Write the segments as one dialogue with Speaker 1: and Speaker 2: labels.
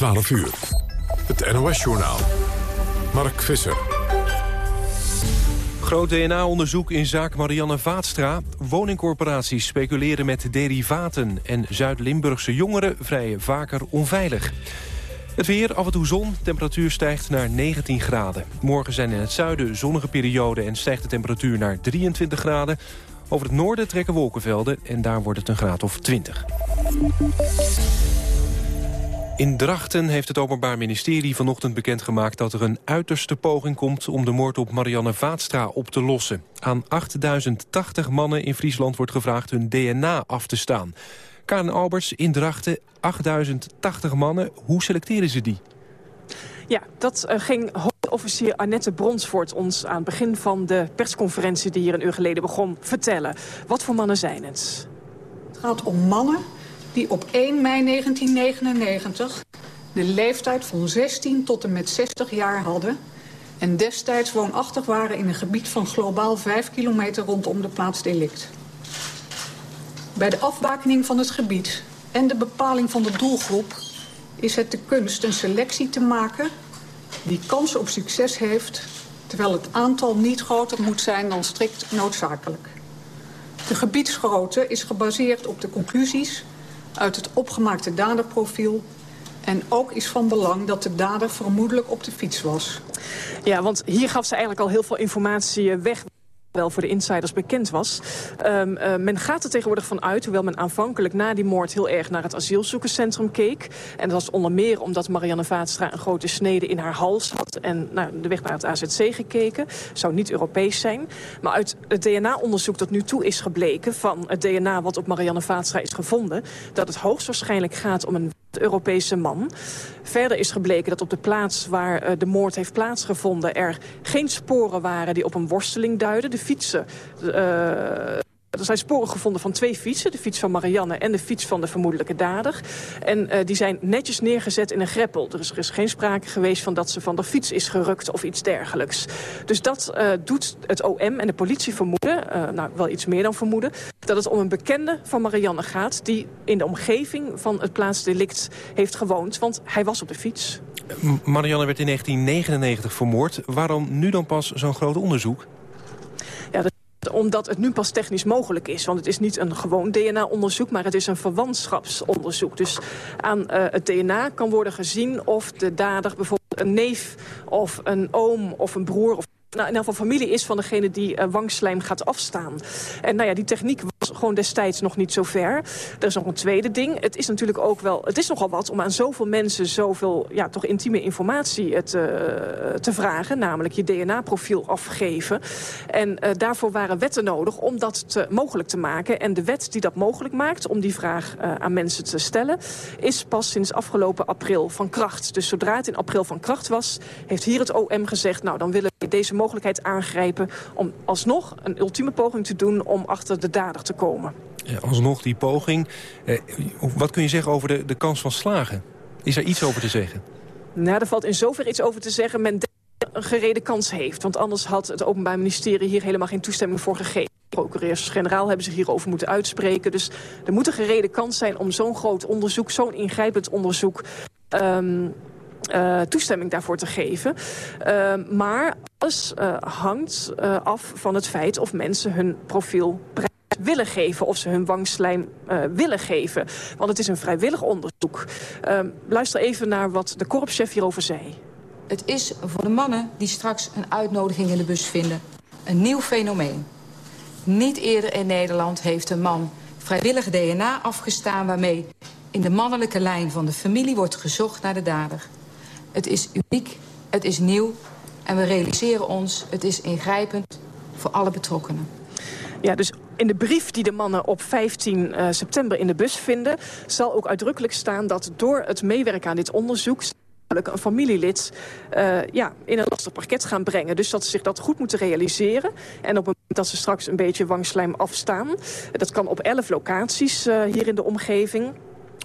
Speaker 1: 12 uur. Het NOS-journaal. Mark Visser.
Speaker 2: Groot DNA-onderzoek in zaak Marianne Vaatstra. Woningcorporaties speculeren met derivaten... en Zuid-Limburgse jongeren vrijen vaker onveilig. Het weer, af en toe zon, temperatuur stijgt naar 19 graden. Morgen zijn in het zuiden zonnige perioden en stijgt de temperatuur naar 23 graden. Over het noorden trekken wolkenvelden en daar wordt het een graad of 20. In Drachten heeft het Openbaar Ministerie vanochtend bekendgemaakt... dat er een uiterste poging komt om de moord op Marianne Vaatstra op te lossen. Aan 8080 mannen in Friesland wordt gevraagd hun DNA af te staan. Karen Albers in Drachten, 8080 mannen. Hoe selecteren ze die?
Speaker 3: Ja, dat uh, ging hoofdofficier Annette Bronsvoort ons aan het begin van de persconferentie... die hier een uur geleden begon, vertellen. Wat voor mannen zijn het?
Speaker 4: Het gaat om mannen die op 1 mei 1999 de leeftijd van 16 tot en met 60 jaar hadden... en destijds woonachtig waren in een gebied van globaal 5 kilometer rondom de plaats delict. Bij de afbakening van het gebied en de bepaling van de doelgroep... is het de kunst een selectie te maken die kans op succes heeft... terwijl het aantal niet groter moet zijn dan strikt noodzakelijk. De gebiedsgrootte is gebaseerd op de conclusies uit het opgemaakte daderprofiel... En ook is van belang dat de dader vermoedelijk op de fiets was.
Speaker 3: Ja, want hier gaf ze eigenlijk al heel veel informatie weg wel voor de insiders bekend was. Um, uh, men gaat er tegenwoordig van uit, hoewel men aanvankelijk na die moord heel erg naar het asielzoekerscentrum keek. En dat was onder meer omdat Marianne Vaatstra een grote snede in haar hals had en naar de weg naar het AZC gekeken. Zou niet Europees zijn. Maar uit het DNA-onderzoek dat nu toe is gebleken van het DNA wat op Marianne Vaatstra is gevonden, dat het hoogstwaarschijnlijk gaat om een Europese man. Verder is gebleken dat op de plaats waar uh, de moord heeft plaatsgevonden... er geen sporen waren die op een worsteling duiden. De fietsen... Uh, er zijn sporen gevonden van twee fietsen. De fiets van Marianne en de fiets van de vermoedelijke dader. En uh, die zijn netjes neergezet in een greppel. Er is, er is geen sprake geweest van dat ze van de fiets is gerukt of iets dergelijks. Dus dat uh, doet het OM en de politie vermoeden, uh, nou wel iets meer dan vermoeden... dat het om een bekende van Marianne gaat... die in de omgeving van het plaatsdelict heeft gewoond. Want hij was op de fiets.
Speaker 2: Marianne werd in 1999 vermoord. Waarom nu dan pas zo'n groot onderzoek?
Speaker 3: Ja, omdat het nu pas technisch mogelijk is. Want het is niet een gewoon DNA-onderzoek, maar het is een verwantschapsonderzoek. Dus aan uh, het DNA kan worden gezien of de dader bijvoorbeeld een neef of een oom of een broer... of nou, in geval familie is van degene die uh, wangslijm gaat afstaan. En nou ja, die techniek was gewoon destijds nog niet zo ver. Er is nog een tweede ding. Het is natuurlijk ook wel, het is nogal wat om aan zoveel mensen zoveel ja, toch intieme informatie te, te vragen. Namelijk je DNA-profiel afgeven. En uh, daarvoor waren wetten nodig om dat te, mogelijk te maken. En de wet die dat mogelijk maakt om die vraag uh, aan mensen te stellen... is pas sinds afgelopen april van kracht. Dus zodra het in april van kracht was, heeft hier het OM gezegd... nou, dan willen we deze mogelijkheid aangrijpen om alsnog een ultieme poging te doen om achter de dader te komen.
Speaker 2: Ja, alsnog die poging. Eh, wat kun je zeggen over de, de kans van slagen? Is er iets over te zeggen?
Speaker 3: Nou, er valt in zover iets over te zeggen. Men een gerede kans heeft. Want anders had het Openbaar Ministerie hier helemaal geen toestemming voor gegeven. Procureurs-generaal hebben zich hierover moeten uitspreken. Dus er moet een gerede kans zijn om zo'n groot onderzoek, zo'n ingrijpend onderzoek... Um, uh, toestemming daarvoor te geven. Uh, maar alles uh, hangt af van het feit of mensen hun profiel willen geven of ze hun wangslijm uh, willen geven. Want het is een vrijwillig onderzoek. Uh, luister even naar wat de korpschef hierover zei.
Speaker 5: Het is voor de mannen die straks een uitnodiging in de bus vinden... een nieuw fenomeen. Niet eerder in Nederland heeft een man vrijwillig DNA afgestaan... waarmee in de mannelijke lijn van de familie wordt gezocht naar de dader. Het is uniek, het is nieuw en we realiseren ons... het is ingrijpend voor alle betrokkenen.
Speaker 3: Ja, dus in de brief die de mannen op 15 uh, september in de bus vinden... zal ook uitdrukkelijk staan dat door het meewerken aan dit onderzoek een familielid uh, ja, in een lastig parket gaan brengen. Dus dat ze zich dat goed moeten realiseren. En op het moment dat ze straks een beetje wangslijm afstaan... dat kan op elf locaties uh, hier in de omgeving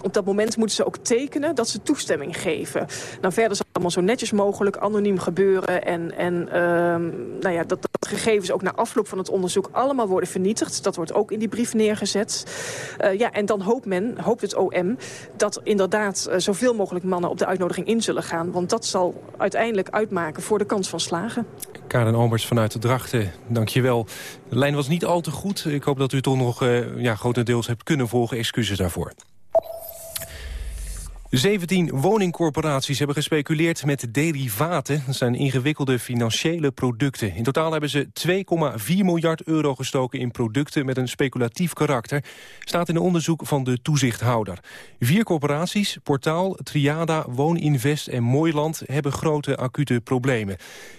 Speaker 3: op dat moment moeten ze ook tekenen dat ze toestemming geven. Nou, verder zal het allemaal zo netjes mogelijk, anoniem gebeuren. En, en ehm, nou ja, dat, dat gegevens ook na afloop van het onderzoek allemaal worden vernietigd. Dat wordt ook in die brief neergezet. Uh, ja, en dan hoopt men, hoopt het OM, dat inderdaad uh, zoveel mogelijk mannen op de uitnodiging in zullen gaan. Want dat zal uiteindelijk uitmaken voor de kans van slagen.
Speaker 2: Karen Albers vanuit de Drachten, dank je wel. De lijn was niet al te goed. Ik hoop dat u toch nog uh, ja, grotendeels hebt kunnen volgen. Excuses daarvoor. 17 woningcorporaties hebben gespeculeerd met derivaten. Dat zijn ingewikkelde financiële producten. In totaal hebben ze 2,4 miljard euro gestoken in producten met een speculatief karakter. Staat in een onderzoek van de toezichthouder. Vier corporaties, Portaal, Triada, Wooninvest en Mooiland... hebben grote acute problemen.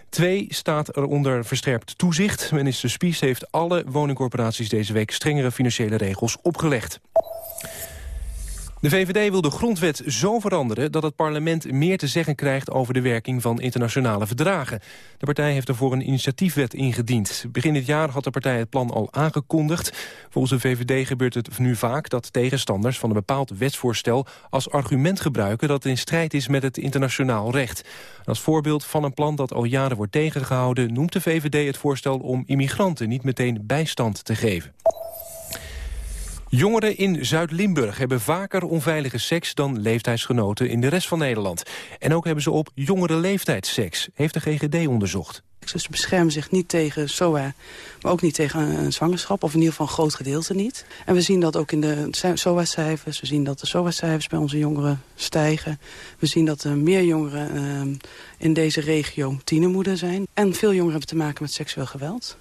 Speaker 2: Twee staat er onder versterkt toezicht. Minister Spies heeft alle woningcorporaties deze week strengere financiële regels opgelegd. De VVD wil de grondwet zo veranderen dat het parlement meer te zeggen krijgt over de werking van internationale verdragen. De partij heeft ervoor een initiatiefwet ingediend. Begin dit jaar had de partij het plan al aangekondigd. Volgens de VVD gebeurt het nu vaak dat tegenstanders van een bepaald wetsvoorstel als argument gebruiken dat het in strijd is met het internationaal recht. Als voorbeeld van een plan dat al jaren wordt tegengehouden noemt de VVD het voorstel om immigranten niet meteen bijstand te geven. Jongeren in Zuid-Limburg hebben vaker onveilige seks dan leeftijdsgenoten in de rest van Nederland. En ook hebben ze op jongere leeftijd seks, heeft de GGD onderzocht.
Speaker 6: Ze beschermen zich niet tegen SOA, maar ook niet tegen een zwangerschap. Of in ieder geval een groot gedeelte niet. En we zien dat ook in de SOA-cijfers. We zien dat de SOA-cijfers bij onze jongeren stijgen. We zien dat er meer jongeren uh, in deze regio tienermoeder zijn. En veel jongeren hebben te maken met seksueel geweld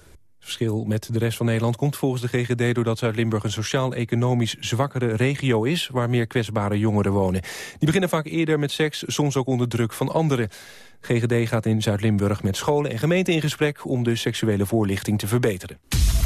Speaker 2: verschil met de rest van Nederland komt volgens de GGD... doordat Zuid-Limburg een sociaal-economisch zwakkere regio is... waar meer kwetsbare jongeren wonen. Die beginnen vaak eerder met seks, soms ook onder druk van anderen. GGD gaat in Zuid-Limburg met scholen en gemeenten in gesprek... om de seksuele voorlichting te verbeteren.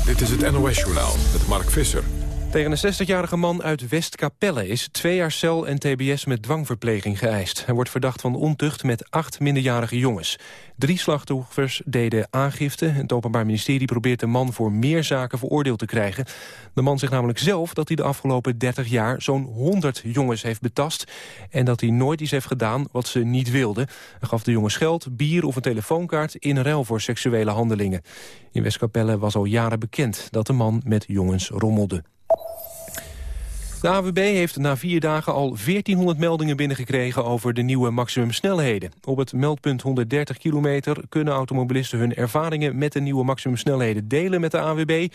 Speaker 1: Dit is het NOS-journaal met Mark Visser.
Speaker 2: Tegen een 60-jarige man uit Westkapelle is twee jaar cel en tbs met dwangverpleging geëist. Hij wordt verdacht van ontucht met acht minderjarige jongens. Drie slachtoffers deden aangifte. Het Openbaar Ministerie probeert de man voor meer zaken veroordeeld te krijgen. De man zegt namelijk zelf dat hij de afgelopen 30 jaar zo'n 100 jongens heeft betast. En dat hij nooit iets heeft gedaan wat ze niet wilden. Hij gaf de jongens geld, bier of een telefoonkaart in ruil voor seksuele handelingen. In Westkapelle was al jaren bekend dat de man met jongens rommelde. De AWB heeft na vier dagen al 1400 meldingen binnengekregen over de nieuwe maximumsnelheden. Op het meldpunt 130 kilometer kunnen automobilisten hun ervaringen met de nieuwe maximumsnelheden delen met de AWB.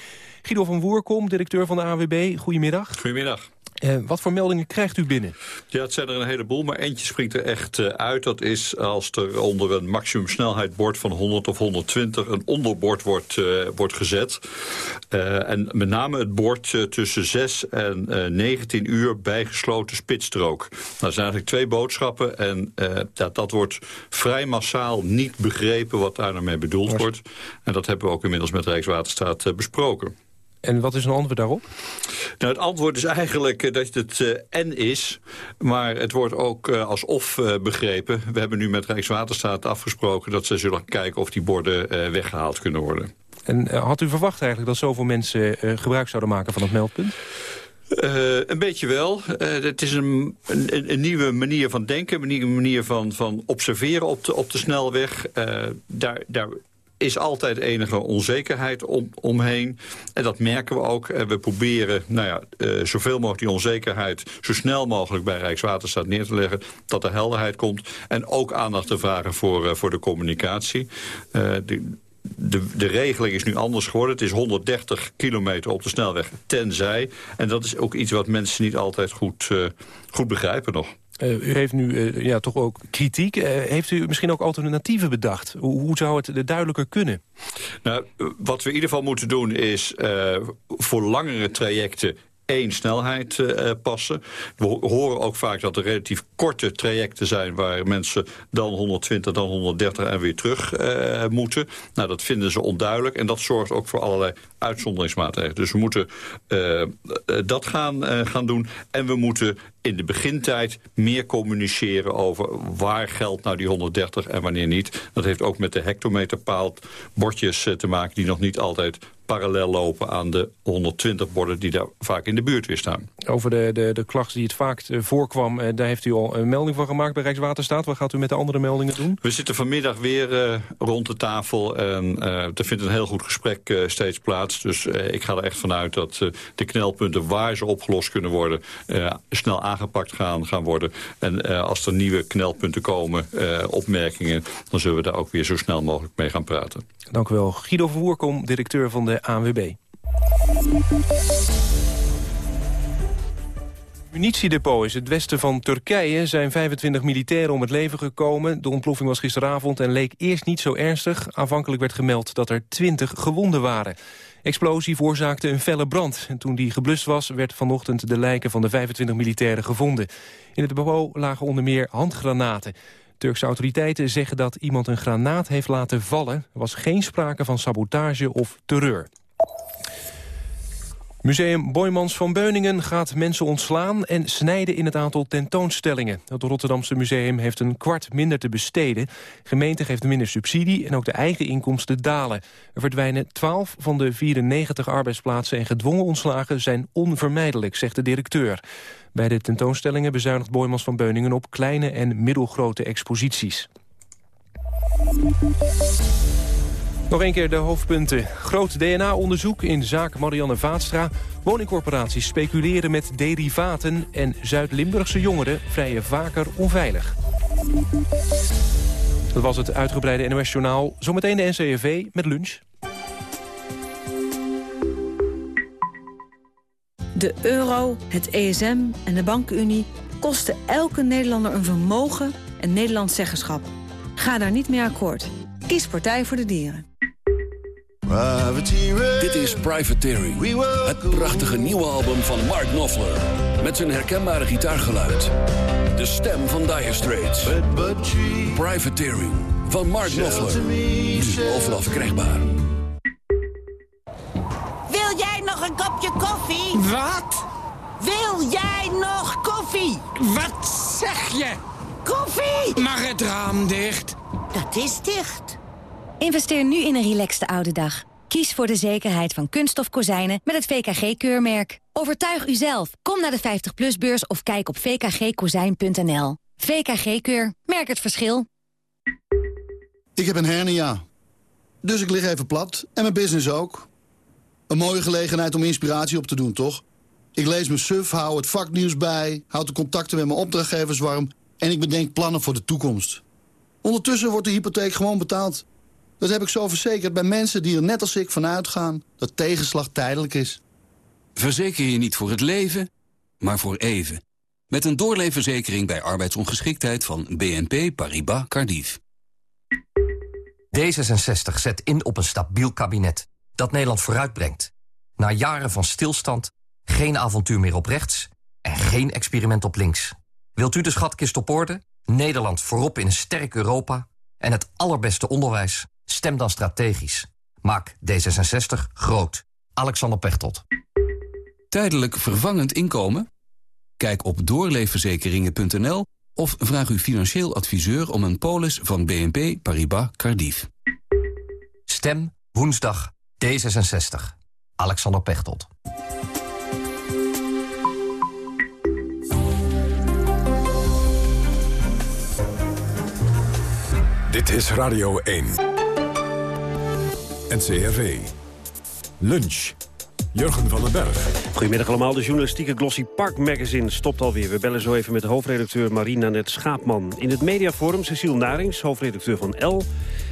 Speaker 2: Guido van Woerkom, directeur van de AWB, goedemiddag.
Speaker 7: Goedemiddag.
Speaker 2: Uh, wat voor meldingen krijgt u binnen?
Speaker 7: Ja, het zijn er een heleboel, maar eentje springt er echt uh, uit. Dat is als er onder een maximumsnelheidbord van 100 of 120... een onderbord wordt, uh, wordt gezet. en met name het bord tussen 6 en 19 uur bijgesloten spitsstrook. Nou, dat zijn eigenlijk twee boodschappen. En dat, dat wordt vrij massaal niet begrepen wat daar nou mee bedoeld wordt. En dat hebben we ook inmiddels met Rijkswaterstaat besproken.
Speaker 2: En wat is een antwoord daarop?
Speaker 7: Nou, het antwoord is eigenlijk eh, dat het uh, en is, maar het wordt ook uh, als of uh, begrepen. We hebben nu met Rijkswaterstaat afgesproken dat ze zullen kijken of die borden weggehaald kunnen worden.
Speaker 2: En had u verwacht eigenlijk dat zoveel mensen gebruik zouden maken van het meldpunt?
Speaker 7: Uh, een beetje wel. Uh, het is een, een, een, nieuwe manier van denken, een nieuwe manier van, van observeren op de, op de snelweg. Uh, daar, daar is altijd enige onzekerheid om, omheen. En dat merken we ook. We proberen nou ja, uh, zoveel mogelijk die onzekerheid... zo snel mogelijk bij Rijkswaterstaat neer te leggen... dat er helderheid komt. En ook aandacht te vragen voor, uh, voor de communicatie. De, de, de regeling is nu anders geworden. Het is 130 kilometer op de snelweg tenzij. En dat is ook iets wat mensen niet altijd goed, goed begrijpen nog.
Speaker 2: Uh, u heeft nu uh, ja, toch ook kritiek. Uh, heeft u misschien ook alternatieven bedacht? Hoe, hoe zou het duidelijker kunnen?
Speaker 7: Nou, wat we in ieder geval moeten doen is voor langere trajecten één snelheid uh, passen. We horen ook vaak dat er relatief korte trajecten zijn... waar mensen dan 120, dan 130 en weer terug uh, moeten. Nou, dat vinden ze onduidelijk. En dat zorgt ook voor allerlei uitzonderingsmaatregelen. Dus we moeten dat gaan, gaan doen. En we moeten in de begintijd meer communiceren over waar geldt nou die 130 en wanneer niet. Dat heeft ook met de hectometerpaal bordjes te maken die nog niet altijd parallel lopen aan de 120 borden die daar vaak in de buurt weer staan.
Speaker 2: Over de, de, de klacht die het vaak eh, voorkwam, eh, daar heeft u al een melding van gemaakt bij Rijkswaterstaat. Wat gaat u met de andere meldingen doen?
Speaker 7: We zitten vanmiddag weer uh, rond de tafel en uh, er vindt een heel goed gesprek uh, steeds plaats. Dus ik ga er echt vanuit dat de knelpunten waar ze opgelost kunnen worden, snel aangepakt gaan, gaan worden. En als er nieuwe knelpunten komen, opmerkingen, dan zullen we daar ook weer zo snel mogelijk mee gaan praten.
Speaker 2: Dank u wel. Guido Vervoerkom, directeur van de ANWB. munitiedepot is het westen van Turkije zijn 25 militairen om het leven gekomen. De ontploffing was gisteravond en leek eerst niet zo ernstig. Aanvankelijk werd gemeld dat er 20 gewonden waren. Explosie veroorzaakte een felle brand. En toen die geblust was, werd vanochtend de lijken van de 25 militairen gevonden. In het depot lagen onder meer handgranaten. Turkse autoriteiten zeggen dat iemand een granaat heeft laten vallen. Er was geen sprake van sabotage of terreur. Museum Boymans van Beuningen gaat mensen ontslaan en snijden in het aantal tentoonstellingen. Het Rotterdamse museum heeft een kwart minder te besteden. Gemeente geeft minder subsidie en ook de eigen inkomsten dalen. Er verdwijnen 12 van de 94 arbeidsplaatsen en gedwongen ontslagen zijn onvermijdelijk, zegt de directeur. Bij de tentoonstellingen bezuinigt Boymans van Beuningen op kleine en middelgrote exposities. Nog een keer de hoofdpunten. Groot DNA-onderzoek in zaak Marianne Vaatstra. Woningcorporaties speculeren met derivaten... en Zuid-Limburgse jongeren vrijen vaker onveilig. Dat was het uitgebreide NOS-journaal. Zometeen de NCRV met lunch.
Speaker 8: De euro, het ESM en de bankenunie kosten elke Nederlander een vermogen en Nederlands zeggenschap. Ga daar niet mee akkoord. Kies Partij voor de Dieren.
Speaker 9: Dit is Privateering, het prachtige nieuwe album van Mark Knopfler. Met zijn herkenbare gitaargeluid. De stem van Dire Straits. Privateering van Mark Knopfler. Nu overal verkrijgbaar.
Speaker 10: Wat?
Speaker 11: Wil jij nog koffie?
Speaker 10: Wat zeg je?
Speaker 11: Koffie!
Speaker 10: Mag het raam dicht?
Speaker 11: Dat is dicht.
Speaker 12: Investeer nu in een relaxte oude dag. Kies voor de zekerheid van kunststof kozijnen met het VKG-keurmerk. Overtuig uzelf. Kom naar de 50PLUS-beurs of kijk op vkgkozijn.nl. VKG-keur. Merk het verschil.
Speaker 13: Ik heb een hernia. Dus ik lig even plat. En mijn business ook. Een mooie gelegenheid om inspiratie op te doen, toch? Ik lees mijn suf, hou het vaknieuws bij... houd de contacten met mijn opdrachtgevers warm... en ik bedenk plannen voor de toekomst. Ondertussen wordt de hypotheek gewoon betaald... Dat heb ik zo verzekerd bij mensen die er net als ik van uitgaan dat tegenslag tijdelijk is.
Speaker 9: Verzeker je niet voor het leven, maar voor even. Met een doorleefverzekering bij arbeidsongeschiktheid van BNP Paribas Cardiff.
Speaker 14: D66 zet in op een stabiel kabinet dat Nederland vooruitbrengt. Na jaren van stilstand, geen avontuur meer op rechts en geen experiment op links. Wilt u de schatkist op orde? Nederland voorop in een sterk Europa en het allerbeste onderwijs? Stem dan strategisch. Maak D66 groot. Alexander Pechtold.
Speaker 9: Tijdelijk vervangend inkomen? Kijk op doorleefverzekeringen.nl of vraag uw financieel adviseur om een polis van BNP Paribas Cardiff.
Speaker 14: Stem woensdag D66. Alexander Pechtold.
Speaker 1: Dit is Radio 1. NCRV. Lunch. Jurgen van den Berg.
Speaker 15: Goedemiddag allemaal. De journalistieke Glossy Park Magazine stopt alweer. We bellen zo even met hoofdredacteur Marina Net Schaapman. In het mediaforum Cecile Narings, hoofdredacteur van L.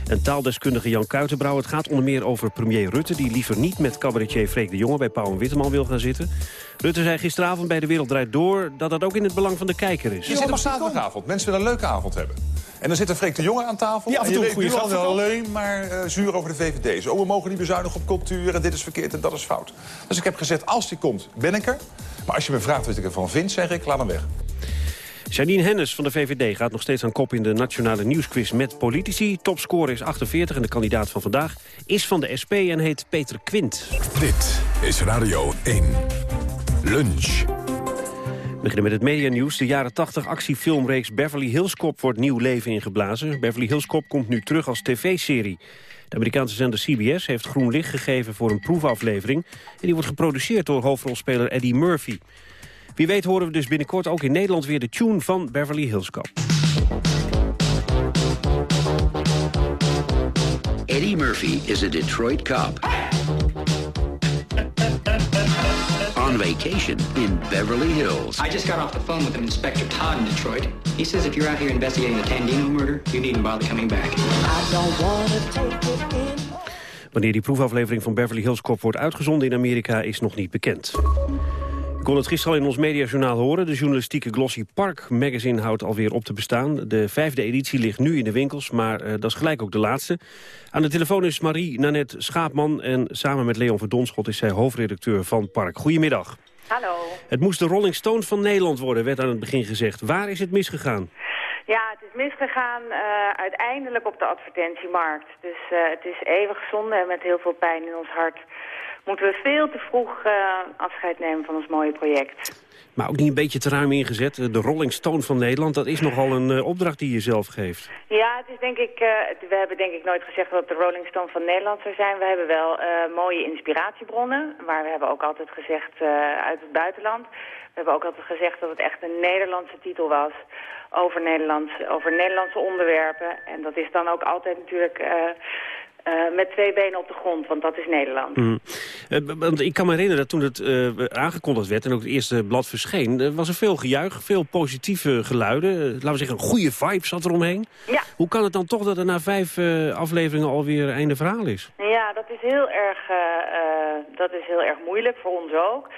Speaker 15: En taaldeskundige Jan Kuitenbrouw. Het gaat onder meer over premier Rutte... die liever niet met cabaretier Freek de Jonge bij Pauw en Witteman wil gaan zitten. Rutte zei gisteravond bij De Wereld Draait Door... dat dat ook in het belang van de kijker is.
Speaker 16: Je zit op zaterdagavond. Mensen willen een leuke avond hebben. En dan zit een Freek de Jonge aan tafel. Die af en toe een goede wel alleen maar uh, zuur over de VVD. Zo, we mogen niet bezuinigen op cultuur en dit is verkeerd en dat is fout. Dus ik heb gezegd, als die komt, ben ik er. Maar als je me vraagt wat ik ervan vind, zeg ik, laat hem weg.
Speaker 15: Janine Hennis van de VVD gaat nog steeds aan kop in de nationale nieuwsquiz met politici. Topscore is 48 en de kandidaat van vandaag is van de SP en heet Peter Quint.
Speaker 1: Dit is Radio 1. Lunch.
Speaker 15: beginnen met het medianieuws. De jaren 80 actiefilmreeks Beverly Hills Cop wordt nieuw leven ingeblazen. Beverly Hills Cop komt nu terug als tv-serie. De Amerikaanse zender CBS heeft groen licht gegeven voor een proefaflevering. En die wordt geproduceerd door hoofdrolspeler Eddie Murphy. Wie weet horen we dus binnenkort ook in Nederland weer de tune van Beverly Hills Cop.
Speaker 17: Eddie Murphy is a Detroit cop. On vacation in Beverly Hills.
Speaker 18: I just got off the phone with Inspector Todd in Detroit. He says if you're out here investigating the Tandino murder, you needn't bother coming back. I don't wanna take
Speaker 15: it in. Wanneer die proefaflevering van Beverly Hills Cop wordt uitgezonden in Amerika is nog niet bekend. Ik kon het gisteren al in ons mediajournaal horen. De journalistieke Glossy Park magazine houdt alweer op te bestaan. De vijfde editie ligt nu in de winkels, maar uh, dat is gelijk ook de laatste. Aan de telefoon is Marie Nanette Schaapman... en samen met Leon Verdonschot is zij hoofdredacteur van Park. Goedemiddag.
Speaker 19: Hallo.
Speaker 15: Het moest de Rolling Stones van Nederland worden, werd aan het begin gezegd. Waar is het misgegaan?
Speaker 19: Ja, het is misgegaan uh, uiteindelijk op de advertentiemarkt. Dus uh, het is eeuwig zonde en met heel veel pijn in ons hart moeten we veel te vroeg uh, afscheid nemen van ons mooie project.
Speaker 15: Maar ook niet een beetje te ruim ingezet. De Rolling Stone van Nederland, dat is nogal een uh, opdracht die je zelf geeft.
Speaker 19: Ja, het is denk ik, uh, we hebben denk ik nooit gezegd dat het de Rolling Stone van Nederland zou zijn. We hebben wel mooie inspiratiebronnen, maar we hebben ook altijd gezegd uit het buitenland. We hebben ook altijd gezegd dat het echt een Nederlandse titel was over, Nederlands, over Nederlandse onderwerpen. En dat is dan ook altijd natuurlijk uh, met twee benen op de grond, want dat is Nederland.
Speaker 15: Mm. Uh, want ik kan me herinneren dat toen het uh, aangekondigd werd en ook het eerste blad verscheen... was er veel gejuich, veel positieve geluiden. laten we zeggen, een goede vibe zat eromheen.
Speaker 19: Ja.
Speaker 15: Hoe kan het dan toch dat er na vijf afleveringen alweer einde verhaal is?
Speaker 19: Ja, dat is heel erg, dat is heel erg moeilijk, voor ons ook.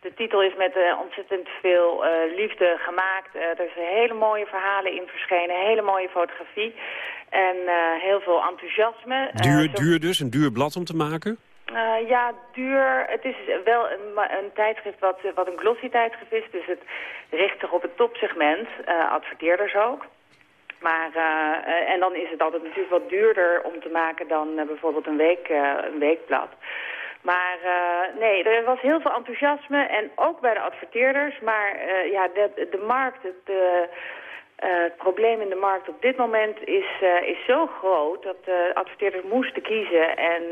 Speaker 19: De titel is met ontzettend veel liefde gemaakt. Er zijn hele mooie verhalen in verschenen, hele mooie fotografie en heel veel enthousiasme.
Speaker 15: Duur, duur dus, een duur blad om te maken?
Speaker 19: ja, duur. Het is wel een, een tijdschrift wat, wat een glossy tijdschrift is, dus het richt zich op het topsegment, adverteerders ook. Maar, uh, en dan is het altijd natuurlijk wat duurder om te maken dan bijvoorbeeld een, week, een weekblad. Maar nee, er was heel veel enthousiasme en ook bij de adverteerders. Maar ja, de, de markt, het, uh, het probleem in de markt op dit moment is, is zo groot... dat de adverteerders moesten kiezen en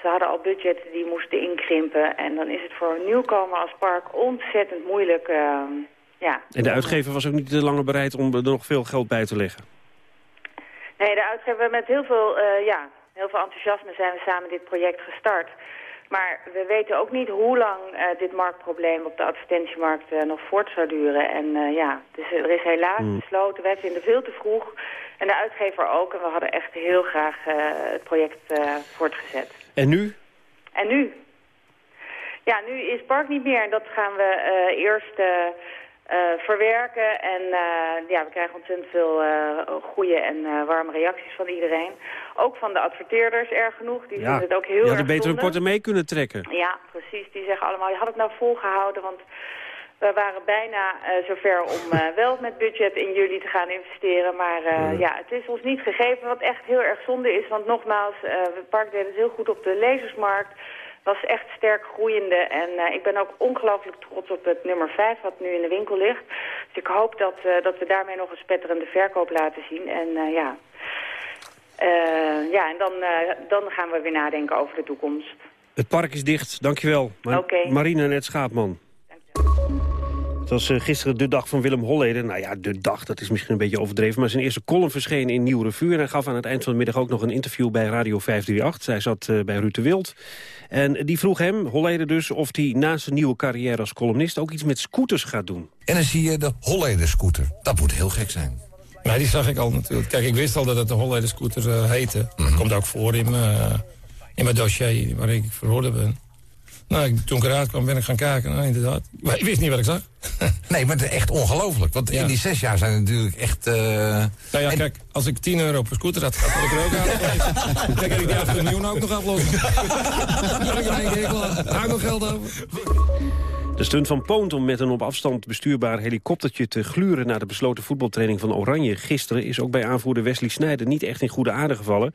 Speaker 19: ze hadden al budgetten die moesten inkrimpen. En dan is het voor een nieuwkomer als park ontzettend moeilijk... ja.
Speaker 15: En de uitgever was ook niet te langer bereid om er nog veel geld bij te leggen?
Speaker 19: Nee, de uitgever met heel veel, ja, heel veel enthousiasme zijn we samen dit project gestart. Maar we weten ook niet hoe lang uh, dit marktprobleem op de advertentiemarkt uh, nog voort zou duren. En uh, ja, dus er is helaas mm. besloten, wij vinden veel te vroeg. En de uitgever ook. En we hadden echt heel graag het project voortgezet.
Speaker 15: En nu?
Speaker 19: En nu? Ja, nu is Park niet meer. En dat gaan we eerst verwerken. En uh, ja, we krijgen ontzettend veel uh, goede en warme reacties van iedereen. Ook van de adverteerders erg genoeg. Die
Speaker 15: ja.
Speaker 19: vinden het ook heel
Speaker 15: je
Speaker 19: erg
Speaker 15: had een betere
Speaker 19: zonde.
Speaker 15: portemonnee kunnen trekken.
Speaker 19: Ja, precies. Die zeggen allemaal, je had het nou volgehouden, want... We waren bijna uh, zover om uh, wel met budget in jullie te gaan investeren. Maar uh, ja. ja. het is ons niet gegeven, wat echt heel erg zonde is. Want nogmaals, het park deed het heel goed op de lezersmarkt was echt sterk groeiende. En uh, ik ben ook ongelooflijk trots op het nummer 5 wat nu in de winkel ligt. Dus ik hoop dat, uh, dat we daarmee nog een spetterende verkoop laten zien. En uh, ja, ja, en dan, dan gaan we weer nadenken over de toekomst.
Speaker 15: Het park is dicht, dankjewel.
Speaker 19: Mar okay.
Speaker 15: Marina Net Schaapman. Het was uh, gisteren de dag van Willem Holleder. Nou ja, de dag, dat is misschien een beetje overdreven... maar zijn eerste column verscheen in Nieuw Revue... en hij gaf aan het eind van de middag ook nog een interview bij Radio 538. Zij zat uh, bij Ruud de Wild. En die vroeg hem, Holleder dus, of hij naast zijn nieuwe carrière als columnist... ook iets met scooters gaat doen.
Speaker 20: En dan zie je de Holleder-scooter. Dat moet heel gek zijn.
Speaker 21: Nee, die zag ik al natuurlijk. Kijk, ik wist al dat het de Holleder-scooter uh, heette. Mm -hmm. Dat komt ook voor in mijn, in mijn dossier waar ik verhoorde ben. Nou, toen ik eruit kwam ben ik gaan kijken. Nou, inderdaad. Maar ik wist niet wat ik zag.
Speaker 20: nee, maar echt ongelooflijk. Want ja. in die zes jaar zijn het natuurlijk echt... Uh...
Speaker 21: Nou ja, en... kijk, als ik 10 euro per scooter had gehad, had ik er ook aan. Kijk, ik die achter miljoen ook nog aflossen. Dan ik nog geld over.
Speaker 15: De stunt van Poont om met een op afstand bestuurbaar helikoptertje te gluren naar de besloten voetbaltraining van Oranje gisteren is ook bij aanvoerder Wesley Sneijder niet echt in goede aarde gevallen.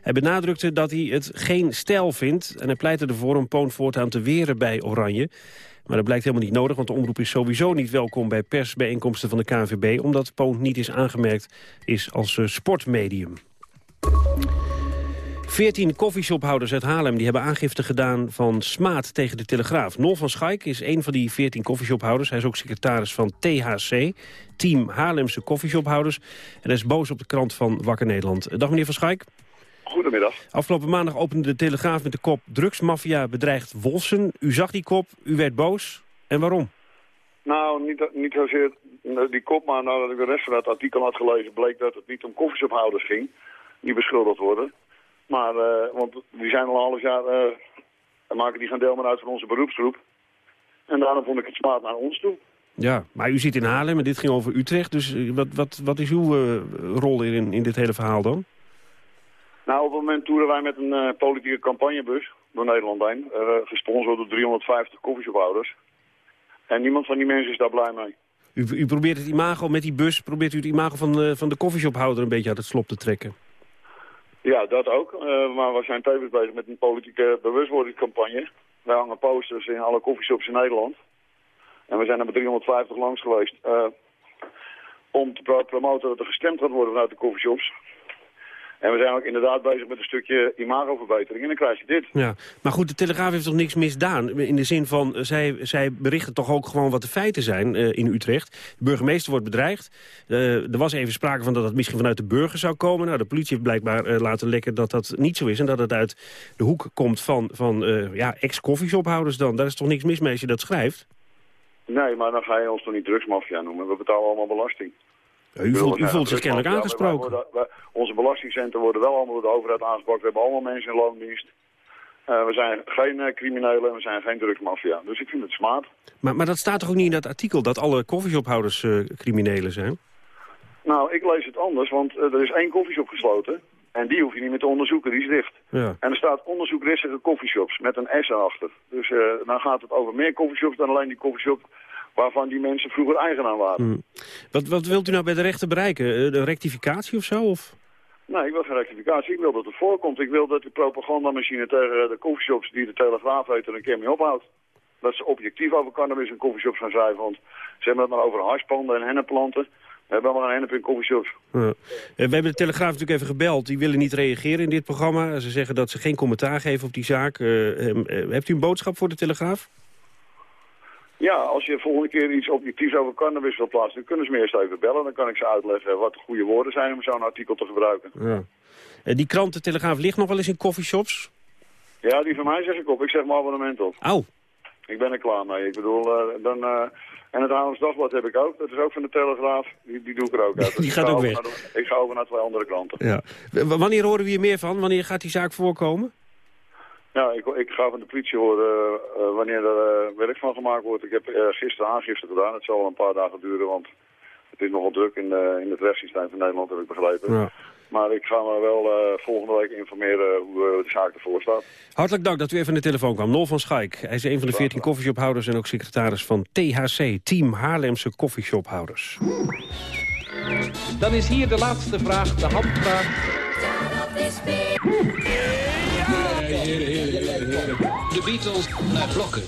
Speaker 15: Hij benadrukte dat hij het geen stijl vindt en hij pleitte ervoor om Poont voortaan te weren bij Oranje. Maar dat blijkt helemaal niet nodig, want de omroep is sowieso niet welkom... bij persbijeenkomsten van de KNVB... omdat Poont niet is aangemerkt is als uh, sportmedium. Veertien koffieshophouders uit Haarlem die hebben aangifte gedaan van smaad tegen de Telegraaf. Nol van Schaik is een van die veertien koffieshophouders. Hij is ook secretaris van THC, Team Haarlemse Koffieshophouders. En hij is boos op de krant van Wakker Nederland. Dag meneer van Schaik.
Speaker 22: Goedemiddag.
Speaker 15: Afgelopen maandag opende de Telegraaf met de kop... drugsmafia bedreigt Wolfsen. U zag die kop, u werd boos. En waarom?
Speaker 22: Nou, niet, niet zozeer die kop, maar nadat ik de rest van het artikel had gelezen... bleek dat het niet om koffieshophouders ging, die beschuldigd worden... Maar, uh, want die zijn al een half jaar, uh, maken die gaan deel maar uit van onze beroepsgroep. En daarom vond ik het smaad naar ons toe.
Speaker 15: Ja, maar u zit in Haarlem en dit ging over Utrecht. Dus eh, wat, wat, wat is uw uh, rol in, in dit hele verhaal dan?
Speaker 22: Nou, op het moment toeren wij met een uh, politieke campagnebus door Nederland heen. gesponsord door 350 koffieshophouders. En niemand van die mensen is daar blij mee.
Speaker 15: U, u probeert het imago met die bus, probeert u het imago van, van de koffieshophouder een beetje uit het slop te trekken?
Speaker 22: Ja, dat ook. Uh, maar we zijn tevens bezig met een politieke bewustwordingscampagne. Wij hangen posters in alle koffieshops in Nederland. En we zijn er met 350 langs geweest uh, om te promoten dat er gestemd gaat worden vanuit de koffieshops. En we zijn ook inderdaad bezig met een stukje imagoverbetering. En dan krijg je dit.
Speaker 15: Ja, maar goed, de Telegraaf heeft toch niks misdaan? In de zin van, eh, zij, zij berichten toch ook gewoon wat de feiten zijn uh, in Utrecht. De burgemeester wordt bedreigd. Uh, er was even sprake van dat het misschien vanuit de burger zou komen. Nou, de politie heeft blijkbaar uh, laten lekken dat dat niet zo is. En dat het uit de hoek komt van, van ja, ex-koffieshophouders dan. Daar is toch niks mis mee als je dat schrijft?
Speaker 22: Nee, maar dan ga je ons toch niet drugsmafia noemen. We betalen allemaal belasting.
Speaker 15: U voelt, u voelt zich kennelijk aangesproken.
Speaker 22: Wij, wij, onze belastingcenten worden wel allemaal door de overheid aangepakt. We hebben allemaal mensen in loondienst. Uh, we zijn geen uh, criminelen en we zijn geen drugsmafia. Dus ik vind het smaad.
Speaker 15: Maar, maar dat staat toch ook niet in dat artikel dat alle koffieshophouders uh, criminelen zijn?
Speaker 22: Nou, ik lees het anders, want er is één koffieshop gesloten. En die hoef je niet meer te onderzoeken, die is dicht.
Speaker 15: Ja.
Speaker 22: En er staat onderzoek rissige koffieshops met een S erachter. Dus dan gaat het over meer koffieshops dan alleen die koffieshop waarvan die mensen vroeger eigenaar waren.
Speaker 15: Hmm. Wat, wat wilt u nou bij de rechter bereiken? Een rectificatie of zo? Of?
Speaker 22: Nee, ik wil geen rectificatie. Ik wil dat het voorkomt. Ik wil dat de propagandamachine tegen de koffieshops die de Telegraaf heet er een keer mee ophoudt. Dat ze objectief over cannabis en koffieshops gaan schrijven. Want ze hebben het maar over harspanden en hennepplanten. We hebben allemaal een hennep in koffieshops.
Speaker 15: Ja. We hebben de Telegraaf natuurlijk even gebeld. Die willen niet reageren in dit programma. Ze zeggen dat ze geen commentaar geven op die zaak. Uh, hebt u een boodschap voor de Telegraaf?
Speaker 22: Ja, als je volgende keer iets objectiefs over cannabis wil plaatsen, dan kunnen ze me eerst even bellen. Dan kan ik ze uitleggen wat de goede woorden zijn om zo'n artikel te gebruiken.
Speaker 15: Ja. En die krant, de Telegraaf, ligt nog wel eens in coffeeshops?
Speaker 22: Ja, die van mij zeg ik op. Ik zeg mijn abonnement op.
Speaker 15: Au.
Speaker 22: Ik ben er klaar mee. Ik bedoel, uh, dan... Uh, en het Haarlems Dagblad heb ik ook. Dat is ook van de Telegraaf. Die, die doe ik er ook uit.
Speaker 15: die gaat ook weg.
Speaker 22: De, ik ga over naar twee andere kranten.
Speaker 15: Ja. W wanneer horen we hier meer van? Wanneer gaat die zaak voorkomen?
Speaker 22: Ja, ik, ik ga van de politie horen uh, wanneer er uh, werk van gemaakt wordt. Ik heb uh, gisteren aangifte gedaan. Het zal wel een paar dagen duren, want het is nogal druk in, in het rechtssysteem van Nederland, heb ik begrepen.
Speaker 15: Ja.
Speaker 22: Maar ik ga me wel volgende week informeren hoe de zaak ervoor staat.
Speaker 15: Hartelijk dank dat u even aan de telefoon kwam. Nol van Schaik. Hij is een van de 14 koffieshophouders en ook secretaris van THC, Team Haarlemse Koffieshophouders.
Speaker 23: Dan is hier de laatste vraag, de handvraag.
Speaker 1: De Beatles naar blokken.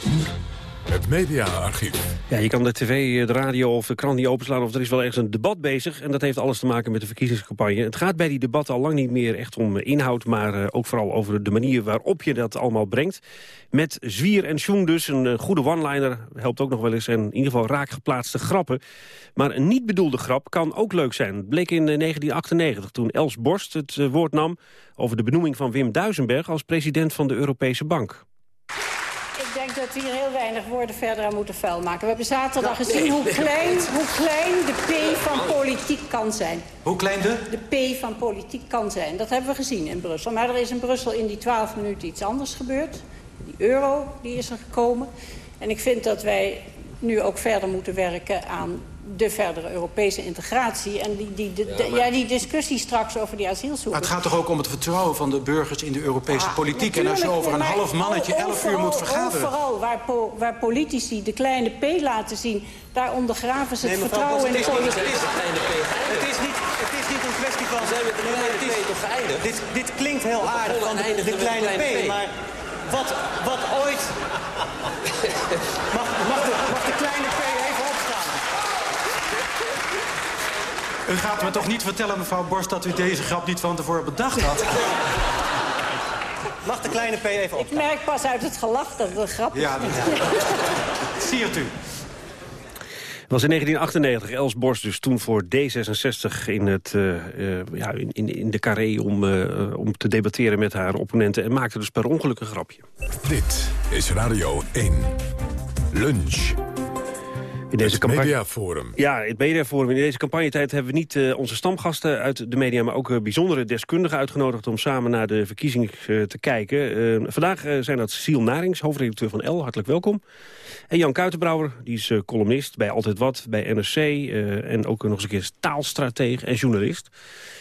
Speaker 1: Het mediaarchief.
Speaker 15: Ja, je kan de tv, de radio of de krant niet openslaan... of er is wel ergens een debat bezig. En dat heeft alles te maken met de verkiezingscampagne. Het gaat bij die debatten al lang niet meer echt om inhoud... maar uh, ook vooral over de manier waarop je dat allemaal brengt. Met zwier en schoen dus. Een uh, goede one-liner helpt ook nog wel eens. En in ieder geval raak geplaatste grappen. Maar een niet bedoelde grap kan ook leuk zijn. Het bleek in uh, 1998 toen Els Borst het woord nam... over de benoeming van Wim Duisenberg als president van de Europese Bank.
Speaker 24: Denk dat we hier heel weinig woorden verder aan moeten vuil maken. We hebben zaterdag gezien hoe klein, hoe klein de P van politiek kan zijn.
Speaker 25: Hoe klein de?
Speaker 24: De P van politiek kan zijn. Dat hebben we gezien in Brussel. Maar er is in Brussel in die twaalf minuten iets anders gebeurd. Die euro die is er gekomen. En ik vind dat wij nu ook verder moeten werken aan de verdere Europese integratie. En die, die, de, ja, maar... ja, die discussie straks over die asielzoekers.
Speaker 25: Maar het gaat toch ook om het vertrouwen van de burgers in de Europese ah, politiek. En als je over een half mannetje
Speaker 24: overal,
Speaker 25: elf uur moet vergaderen...
Speaker 24: Overal waar, po waar politici de kleine P laten zien... daar ondergraven ze het
Speaker 25: nee,
Speaker 24: vertrouwen in de politiek.
Speaker 25: Het is, het, is niet, het is niet een kwestie van...
Speaker 26: Zijn we de kleine P toch geëindigd?
Speaker 25: Dit, dit klinkt heel aardig van de, de kleine P, maar...
Speaker 27: wat, wat ooit... mag, mag, de, mag de kleine P even opstaan? U gaat me toch niet vertellen, mevrouw Borst, dat u deze grap niet van tevoren bedacht had? Mag de kleine P even opstaan?
Speaker 24: Ik merk pas uit het gelach dat het een grap is.
Speaker 27: Ja, dat Zie het u.
Speaker 15: Het was in 1998 Els Borst dus toen voor D66 in, het, eh, eh, ja, in, in, in de carré om, eh, om te debatteren met haar opponenten... en maakte dus per ongeluk een grapje.
Speaker 1: Dit is Radio 1. Lunch.
Speaker 15: In deze campagne...
Speaker 1: Mediaforum.
Speaker 15: Ja, het Mediaforum. In deze campagnetijd hebben we niet eh, onze stamgasten uit de media... maar ook eh, bijzondere deskundigen uitgenodigd om samen naar de verkiezingen eh, te kijken. Eh, vandaag zijn dat Cecile Narings, hoofdredacteur van L. Hartelijk welkom. En Jan Kuitenbrouwer, die is eh, columnist bij Altijd Wat, bij NRC... eh, en ook nog eens een keer taalstratege en journalist.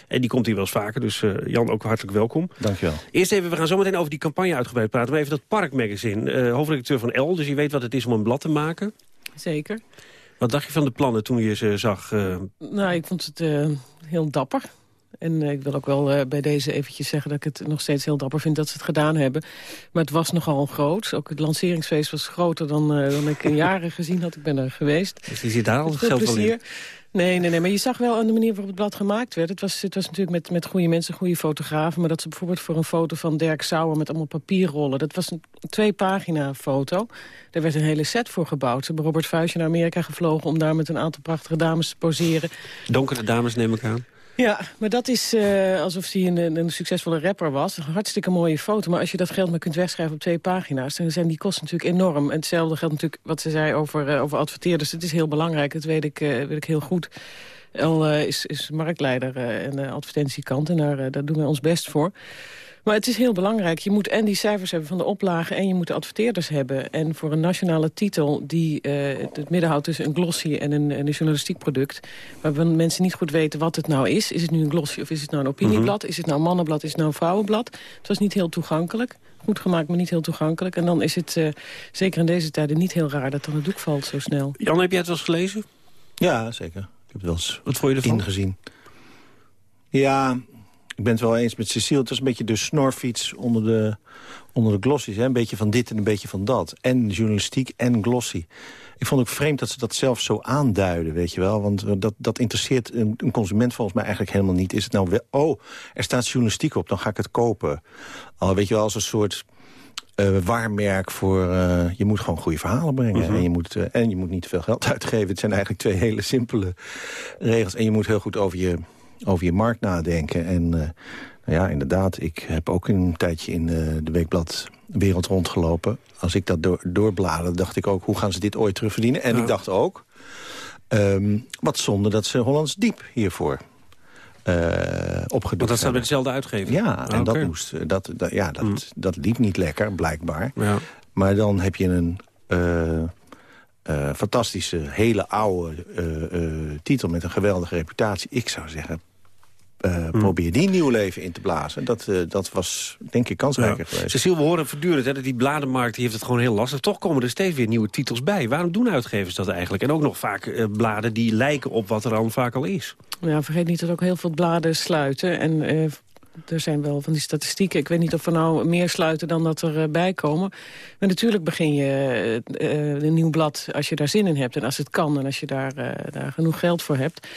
Speaker 15: En die komt hier wel eens vaker, dus eh, Jan ook hartelijk welkom.
Speaker 28: Dankjewel.
Speaker 15: Eerst even, we gaan zo meteen over die campagne uitgebreid praten. Maar even dat Parkmagazine, eh hoofdredacteur van L. Dus je weet wat het is om een blad te maken.
Speaker 29: Zeker.
Speaker 15: Wat dacht je van de plannen toen je ze zag? eh,
Speaker 29: Nou, ik vond het eh, heel dapper. En eh, ik wil ook wel bij deze eventjes zeggen dat ik het nog steeds heel dapper vind dat ze het gedaan hebben. Maar het was nogal groot. Ook het lanceringsfeest was groter dan, dan ik in jaren gezien had. Ik ben er geweest.
Speaker 15: dus die zit daar al
Speaker 29: Veel
Speaker 15: geld in.
Speaker 29: Nee, nee, nee, maar je zag wel aan de manier waarop het blad gemaakt werd. Het was, het was natuurlijk met, met goede mensen, goede fotografen. Maar dat ze bijvoorbeeld voor een foto van Dirk Sauer met allemaal papierrollen. Dat was een twee pagina foto. Daar werd een hele set voor gebouwd. Ze hebben Robert Vuijsje naar Amerika gevlogen om daar met een aantal prachtige dames te poseren.
Speaker 15: Donkere dames neem ik aan.
Speaker 29: Ja, maar dat is eh, alsof hij een, een succesvolle rapper was. Hartstikke mooie foto. Maar als je dat geld maar kunt wegschrijven op twee pagina's... dan zijn die kosten natuurlijk enorm. En hetzelfde geldt natuurlijk wat ze zei over, eh, over adverteerders. Het is heel belangrijk, dat weet ik, eh, weet ik heel goed. El is, is marktleider en advertentiekant. En daar, daar doen wij ons best voor. Maar het is heel belangrijk. Je moet en die cijfers hebben van de oplagen... en je moet de adverteerders hebben. En voor een nationale titel die eh, het, midden houdt tussen een glossy... en een, en een journalistiek product... waarvan mensen niet goed weten wat het nou is. Is het nu een glossy of is het nou een opinieblad? Is het nou een mannenblad? Is het nou een vrouwenblad? Het was niet heel toegankelijk. Goed gemaakt, maar niet heel toegankelijk. En dan is het, eh, zeker in deze tijden, niet heel raar... dat dan het doek valt zo snel.
Speaker 15: Jan, heb jij het wel eens gelezen?
Speaker 28: Ja, zeker. Ik heb het wel eens
Speaker 15: Wat vond je ervan?
Speaker 28: ingezien. Ja, ik ben het wel eens met Cecile. Het was een beetje de snorfiets onder de, onder de glossies. Hè? Een beetje van dit en een beetje van dat. En journalistiek en glossy. Ik vond het ook vreemd dat ze dat zelf zo aanduiden, weet je wel. Want dat, dat interesseert een, een consument volgens mij eigenlijk helemaal niet. Is het nou wel, oh, er staat journalistiek op, dan ga ik het kopen. Al weet je wel, als een soort eh, waarmerk voor... eh, je moet gewoon goede verhalen brengen.
Speaker 15: Mhm.
Speaker 28: en, je moet, eh, en je moet niet te veel geld uitgeven. Het zijn eigenlijk twee hele simpele regels. En je moet heel goed over je, over je markt nadenken. En eh, nou ja, inderdaad, ik heb ook een tijdje in eh, de Weekblad wereld rondgelopen. Als ik dat door, doorbladerde, dacht ik ook... hoe gaan ze dit ooit terugverdienen? En
Speaker 15: Ja.
Speaker 28: ik dacht ook... ehm, wat zonde dat ze Hollands Diep hiervoor eh opgedoekt
Speaker 15: Want dat staat met dezelfde uitgever.
Speaker 28: Ja, en
Speaker 15: Ah,
Speaker 28: dat,
Speaker 15: oké.
Speaker 28: moest, dat, dat, ja, dat,
Speaker 15: Mm.
Speaker 28: dat liep niet lekker, blijkbaar.
Speaker 15: Ja.
Speaker 28: Maar dan heb je een eh, fantastische, hele oude eh, eh, titel... met een geweldige reputatie. Ik zou zeggen, eh,
Speaker 15: Mm.
Speaker 28: probeer die nieuw leven in te blazen. Dat, eh, dat was, denk ik, kansrijker
Speaker 15: Ja.
Speaker 28: geweest.
Speaker 15: Cecile, we horen voortdurend hè, dat die bladenmarkt die heeft het gewoon heel lastig. Toch komen er steeds weer nieuwe titels bij. Waarom doen uitgevers dat eigenlijk? En ook nog vaak bladen die lijken op wat er dan vaak al is.
Speaker 29: Ja, vergeet niet dat ook heel veel bladen sluiten. En eh, er zijn wel van die statistieken. Ik weet niet of er nou meer sluiten dan dat er eh, bij komen. Maar natuurlijk begin je eh, eh, een nieuw blad als je daar zin in hebt. En als het kan en als je daar, daar genoeg geld voor hebt.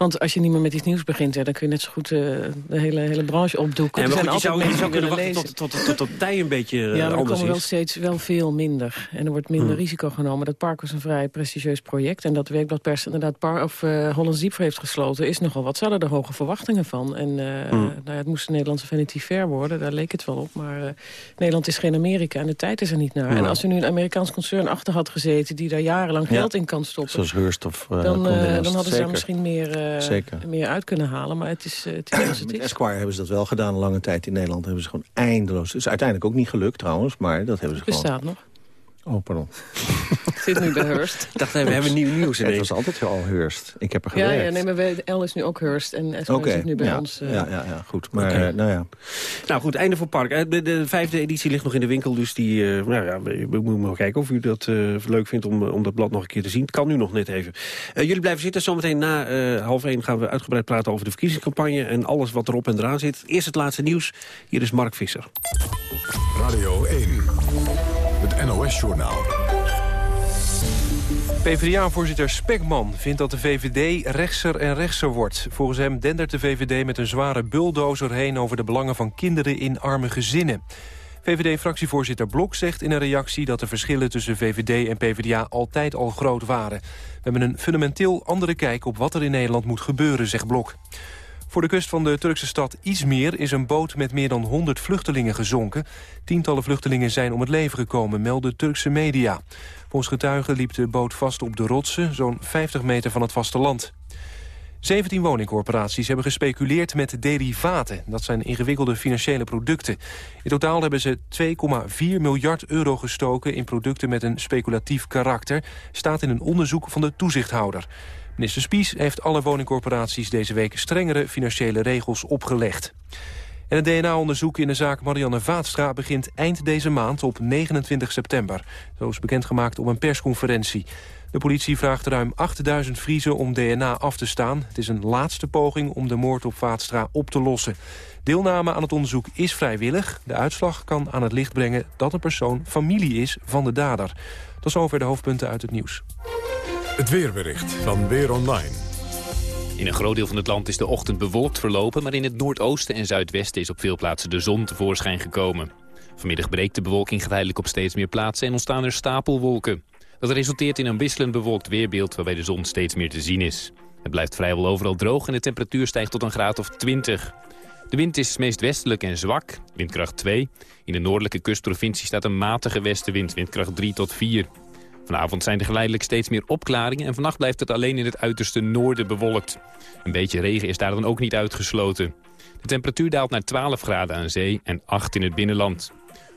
Speaker 29: Want als je niet meer met iets nieuws begint... Ja, dan kun je net zo goed eh, de hele, hele branche opdoeken.
Speaker 15: Ja,
Speaker 29: Er
Speaker 15: maar
Speaker 29: zijn
Speaker 15: goed, je zou,
Speaker 29: mensen
Speaker 15: kunnen wachten
Speaker 29: willen
Speaker 15: tot, tot, tot, tot tij een beetje eh,
Speaker 29: ja, maar er komen wel steeds wel veel minder. En er wordt minder
Speaker 15: Hmm.
Speaker 29: risico genomen. Dat park was een vrij prestigieus project. En dat Weekblad Pers inderdaad par, of, eh Hollands Diep heeft gesloten... is nogal wat. Ze hadden er hoge verwachtingen van. En eh,
Speaker 15: Hmm.
Speaker 29: nou ja, het moest een Nederlandse Vanity Fair worden. Daar leek het wel op. Maar eh, Nederland is geen Amerika en de tijd is er niet naar. En als er nu een Amerikaans concern achter had gezeten... die daar jarenlang
Speaker 28: Ja.
Speaker 29: geld in kan stoppen...
Speaker 28: Zoals Hearst of
Speaker 29: dan, eh, dan hadden ze daar misschien meer, eh,
Speaker 28: Zeker.
Speaker 29: meer uit kunnen halen. Maar het is, eh, het is het
Speaker 28: Met
Speaker 29: is.
Speaker 28: Esquire hebben ze dat wel gedaan, lange tijd in Nederland. Hebben ze gewoon eindeloos. Het is uiteindelijk ook niet gelukt trouwens, maar dat hebben ze
Speaker 29: Het
Speaker 28: gewoon...
Speaker 29: bestaat nog.
Speaker 28: Oh, pardon.
Speaker 29: Zit nu bij Hearst.
Speaker 15: Ik dacht, we hebben nieuw nieuws
Speaker 28: Het
Speaker 15: ineens.
Speaker 28: was altijd al Hearst. Ik heb er
Speaker 29: Ja,
Speaker 28: gewerkt.
Speaker 29: ja, nee, maar L is nu ook Hearst en
Speaker 28: Oké,
Speaker 29: zit nu bij
Speaker 28: ja,
Speaker 29: ons. eh,
Speaker 28: ja, ja, ja, goed. Maar
Speaker 15: Oké.
Speaker 28: eh, nou ja.
Speaker 15: Nou goed, einde voor Park. Eh, De, de vijfde editie ligt nog in de winkel, dus die, eh, nou ja, we, we moeten maar kijken of u dat eh, leuk vindt om, om dat blad nog een keer te zien. Het kan nu nog net even. Eh, jullie blijven zitten. Zometeen na eh, half één gaan we uitgebreid praten over de verkiezingscampagne en alles wat erop en eraan zit. Eerst het laatste nieuws. Hier is Mark Visser.
Speaker 1: Radio 1. NOS-journaal.
Speaker 2: PvdA-voorzitter Spekman vindt dat de VVD rechtser en rechtser wordt. Volgens hem dendert de VVD met een zware bulldozer heen... over de belangen van kinderen in arme gezinnen. VVD-fractievoorzitter Blok zegt in een reactie... dat de verschillen tussen VVD en PvdA altijd al groot waren. We hebben een fundamenteel andere kijk op wat er in Nederland moet gebeuren, zegt Blok. Voor de kust van de Turkse stad Izmir is een boot met meer dan 100 vluchtelingen gezonken. Tientallen vluchtelingen zijn om het leven gekomen, melden Turkse media. Volgens getuigen liep de boot vast op de rotsen, zo'n 50 meter van het vasteland. 17 woningcorporaties hebben gespeculeerd met derivaten. Dat zijn ingewikkelde financiële producten. In totaal hebben ze 2,4 miljard euro gestoken in producten met een speculatief karakter. Staat in een onderzoek van de toezichthouder. Minister Spies heeft alle woningcorporaties deze week strengere financiële regels opgelegd. En het DNA-onderzoek in de zaak Marianne Vaatstra begint eind deze maand op 29 september. Zo is bekendgemaakt op een persconferentie. De politie vraagt ruim 8000 Friezen om DNA af te staan. Het is een laatste poging om de moord op Vaatstra op te lossen. Deelname aan het onderzoek is vrijwillig. De uitslag kan aan het licht brengen dat een persoon familie is van de dader. Tot zover de hoofdpunten uit het nieuws.
Speaker 1: Het weerbericht van Weer Online.
Speaker 30: In een groot deel van het land is de ochtend bewolkt verlopen... maar in het noordoosten en zuidwesten is op veel plaatsen de zon tevoorschijn gekomen. Vanmiddag breekt de bewolking geleidelijk op steeds meer plaatsen... en ontstaan er stapelwolken. Dat resulteert in een wisselend bewolkt weerbeeld... waarbij de zon steeds meer te zien is. Het blijft vrijwel overal droog en de temperatuur stijgt tot een graad of 20. De wind is meest westelijk en zwak, windkracht 2. In de noordelijke kustprovincie staat een matige westenwind, windkracht 3 tot 4. Vanavond zijn er geleidelijk steeds meer opklaringen... en vannacht blijft het alleen in het uiterste noorden bewolkt. Een beetje regen is daar dan ook niet uitgesloten. De temperatuur daalt naar 12 graden aan zee en 8 in het binnenland.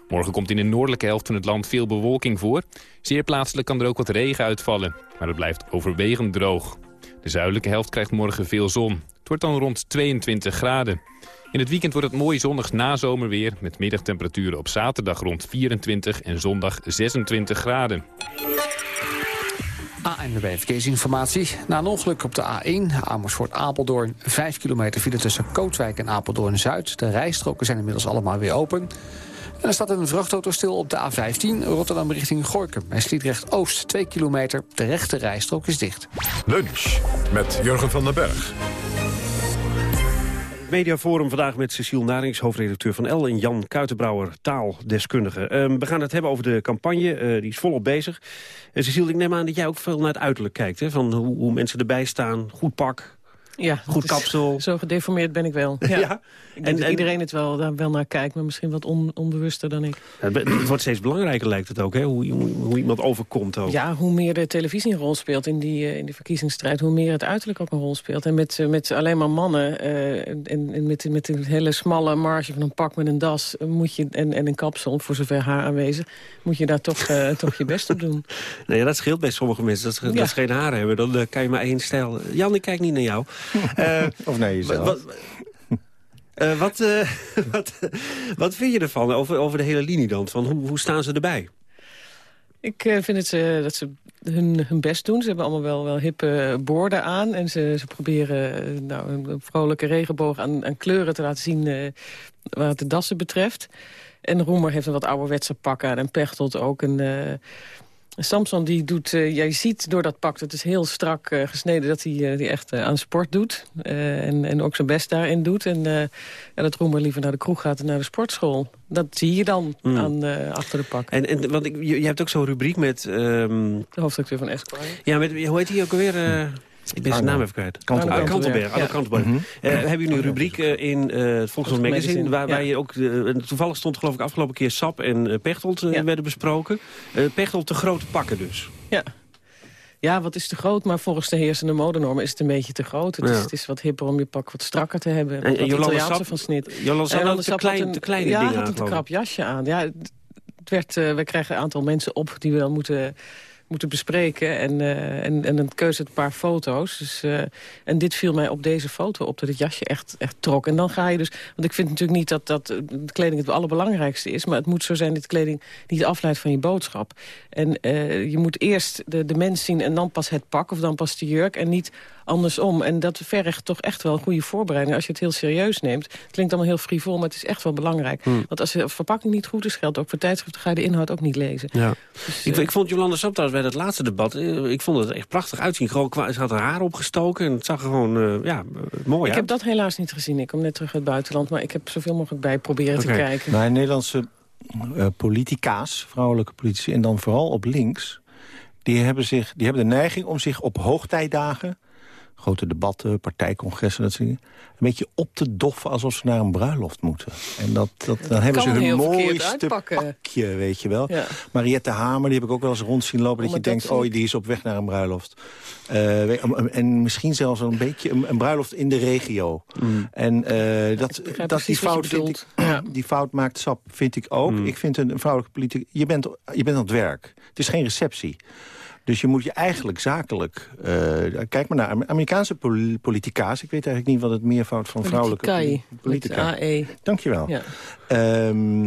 Speaker 30: Morgen komt in de noordelijke helft van het land veel bewolking voor. Zeer plaatselijk kan er ook wat regen uitvallen, maar het blijft overwegend droog. De zuidelijke helft krijgt morgen veel zon. Het wordt dan rond 22 graden. In het weekend wordt het mooi zonnig nazomerweer... met middagtemperaturen op zaterdag rond 24 en zondag 26 graden.
Speaker 31: ANWB Verkeersinformatie. Na een ongeluk op de A1, Amersfoort-Apeldoorn... 5 kilometer file tussen Kootwijk en Apeldoorn-Zuid. De rijstroken zijn inmiddels allemaal weer open. En er staat een vrachtauto stil op de A15, Rotterdam richting Gorkum. Bij Sliedrecht-Oost, 2 kilometer. De rechte rijstrook is dicht.
Speaker 1: Lunch met Jurgen van den Berg.
Speaker 15: Mediaforum vandaag met Cecile Narings, hoofdredacteur van L... en Jan Kuitenbrouwer, taaldeskundige. Uh, we gaan het hebben over de campagne, uh, die is volop bezig. Uh, Cecile, ik neem aan dat jij ook veel naar het uiterlijk kijkt... Hè? van hoe, hoe mensen erbij staan, goed pak,
Speaker 29: ja,
Speaker 15: goed kapsel.
Speaker 29: Zo gedeformeerd ben ik wel. Ja.
Speaker 15: ja.
Speaker 29: Ik denk en, dat iedereen het wel, daar wel naar kijkt, maar misschien wat on, onbewuster dan ik.
Speaker 15: Het wordt steeds belangrijker lijkt het ook, hè? Hoe, hoe, hoe, iemand overkomt ook.
Speaker 29: Ja, hoe meer de televisie een rol speelt in die, uh, in die verkiezingsstrijd... hoe meer het uiterlijk ook een rol speelt. En met, uh, met alleen maar mannen uh, en, en met, met een hele smalle marge van een pak met een das... Moet je, en, en een kapsel, voor zover haar aanwezig... moet je daar toch, toch je best op doen.
Speaker 15: Nou ja, dat scheelt bij sommige mensen. Dat, ja. dat ze geen haar hebben, dan kan je maar één stijl... Jan, ik kijk niet naar jou.
Speaker 28: of naar jezelf.
Speaker 15: Wat, uh, wat, uh, wat, wat vind je ervan over, over de hele linie dan? Van hoe, hoe staan ze erbij?
Speaker 29: Ik uh, vind het, ze dat ze hun, hun best doen. Ze hebben allemaal wel, wel hippe borden aan. En ze, ze proberen nou, een vrolijke regenboog aan, aan kleuren te laten zien... wat de dassen betreft. En Roemer heeft een wat ouderwetse pak aan. En Pechtold ook een... Samson die doet, uh, jij ziet door dat pak, het is heel strak uh, gesneden... dat hij uh, die echt aan sport doet en, en ook zijn best daarin doet. En, en dat Roemer liever naar de kroeg gaat en naar de sportschool. Dat zie je dan mm. aan, achter de pak.
Speaker 15: En, en want ik, je, je, hebt ook zo'n rubriek met... Um...
Speaker 29: De hoofdredacteur van Esquire.
Speaker 15: Ja, met, hoe heet hij ook alweer... Ik ben zijn naam even kwijt.
Speaker 28: Kantelberg.
Speaker 15: Ah, Kantelberg. Ja. Kantelberg. Mm -hmm. uh, hebben jullie een rubriek uh, in uh, het Volkswagen Magazine... waar, ja. waar je ook... toevallig stond geloof ik afgelopen keer Sap en Pechtold werden besproken. Pechtold te grote pakken dus.
Speaker 29: Ja. Ja, wat is te groot, maar volgens de heersende modenormen is het een beetje te groot. Het, is, het is wat hipper om je pak wat strakker te hebben.
Speaker 15: En, en Jolanda
Speaker 29: Sap, van snit.
Speaker 15: Jolanda Sap had te, klein, te kleine
Speaker 29: ja, had een krap jasje aan. Ja, het werd, we krijgen een aantal mensen op die we dan moeten moeten bespreken. En, uh, en, en een keuze een paar foto's. Dus, uh, en dit viel mij op deze foto op, dat het jasje echt, echt trok. En dan ga je dus... Want ik vind natuurlijk niet dat, dat de kleding het allerbelangrijkste is... maar het moet zo zijn dat kleding niet afleidt van je boodschap. En je moet eerst de, de mens zien en dan pas het pak of dan pas de jurk... en niet andersom. En dat vergt toch echt wel een goede voorbereiding. Als je het heel serieus neemt. Het klinkt allemaal heel frivol, maar het is echt wel belangrijk.
Speaker 15: Hmm.
Speaker 29: Want als de verpakking niet goed is, geldt ook voor tijdschriften... ga je de inhoud ook niet lezen.
Speaker 15: Ja.
Speaker 29: Dus,
Speaker 15: ik,
Speaker 29: eh,
Speaker 15: ik vond Jolanda Sap trouwens bij dat laatste debat... eh, ik vond het echt prachtig uitzien. Gewoon, ze had haar haar opgestoken en het zag er gewoon eh, ja, mooi
Speaker 29: ik
Speaker 15: uit.
Speaker 29: heb dat helaas niet gezien. Ik kom net terug uit het buitenland. Maar ik heb zoveel mogelijk bij proberen te kijken.
Speaker 28: Maar Nederlandse eh, politica's, vrouwelijke politici... en dan vooral op links... Die hebben, zich, die hebben de neiging om zich op hoogtijdagen... grote debatten, partijcongressen, dat soort dingen... een beetje op te doffen alsof ze naar een bruiloft moeten. En dat, dat, dan hebben ze hun mooiste
Speaker 29: uitpakken.
Speaker 28: pakje, weet je wel.
Speaker 29: Ja.
Speaker 28: Mariette Hamer, die heb ik ook wel eens rond zien lopen...
Speaker 29: Oh,
Speaker 28: dat je
Speaker 29: dat
Speaker 28: denkt, oh, die is op weg naar een bruiloft. Eh, en misschien zelfs een beetje een, een bruiloft in de regio. En eh, dat, dat die fout
Speaker 29: je
Speaker 28: vind ik, die fout maakt sap, vind ik ook. Ik vind een, een vrouwelijke politicus, je bent, je bent aan het werk. Het is geen receptie. Dus je moet je eigenlijk zakelijk... eh, kijk maar naar Amer- Amerikaanse pol- politica's. Ik weet eigenlijk niet wat het meervoud van vrouwelijke politica
Speaker 29: met AE.
Speaker 28: Dankjewel.
Speaker 29: Ja.
Speaker 28: Ehm,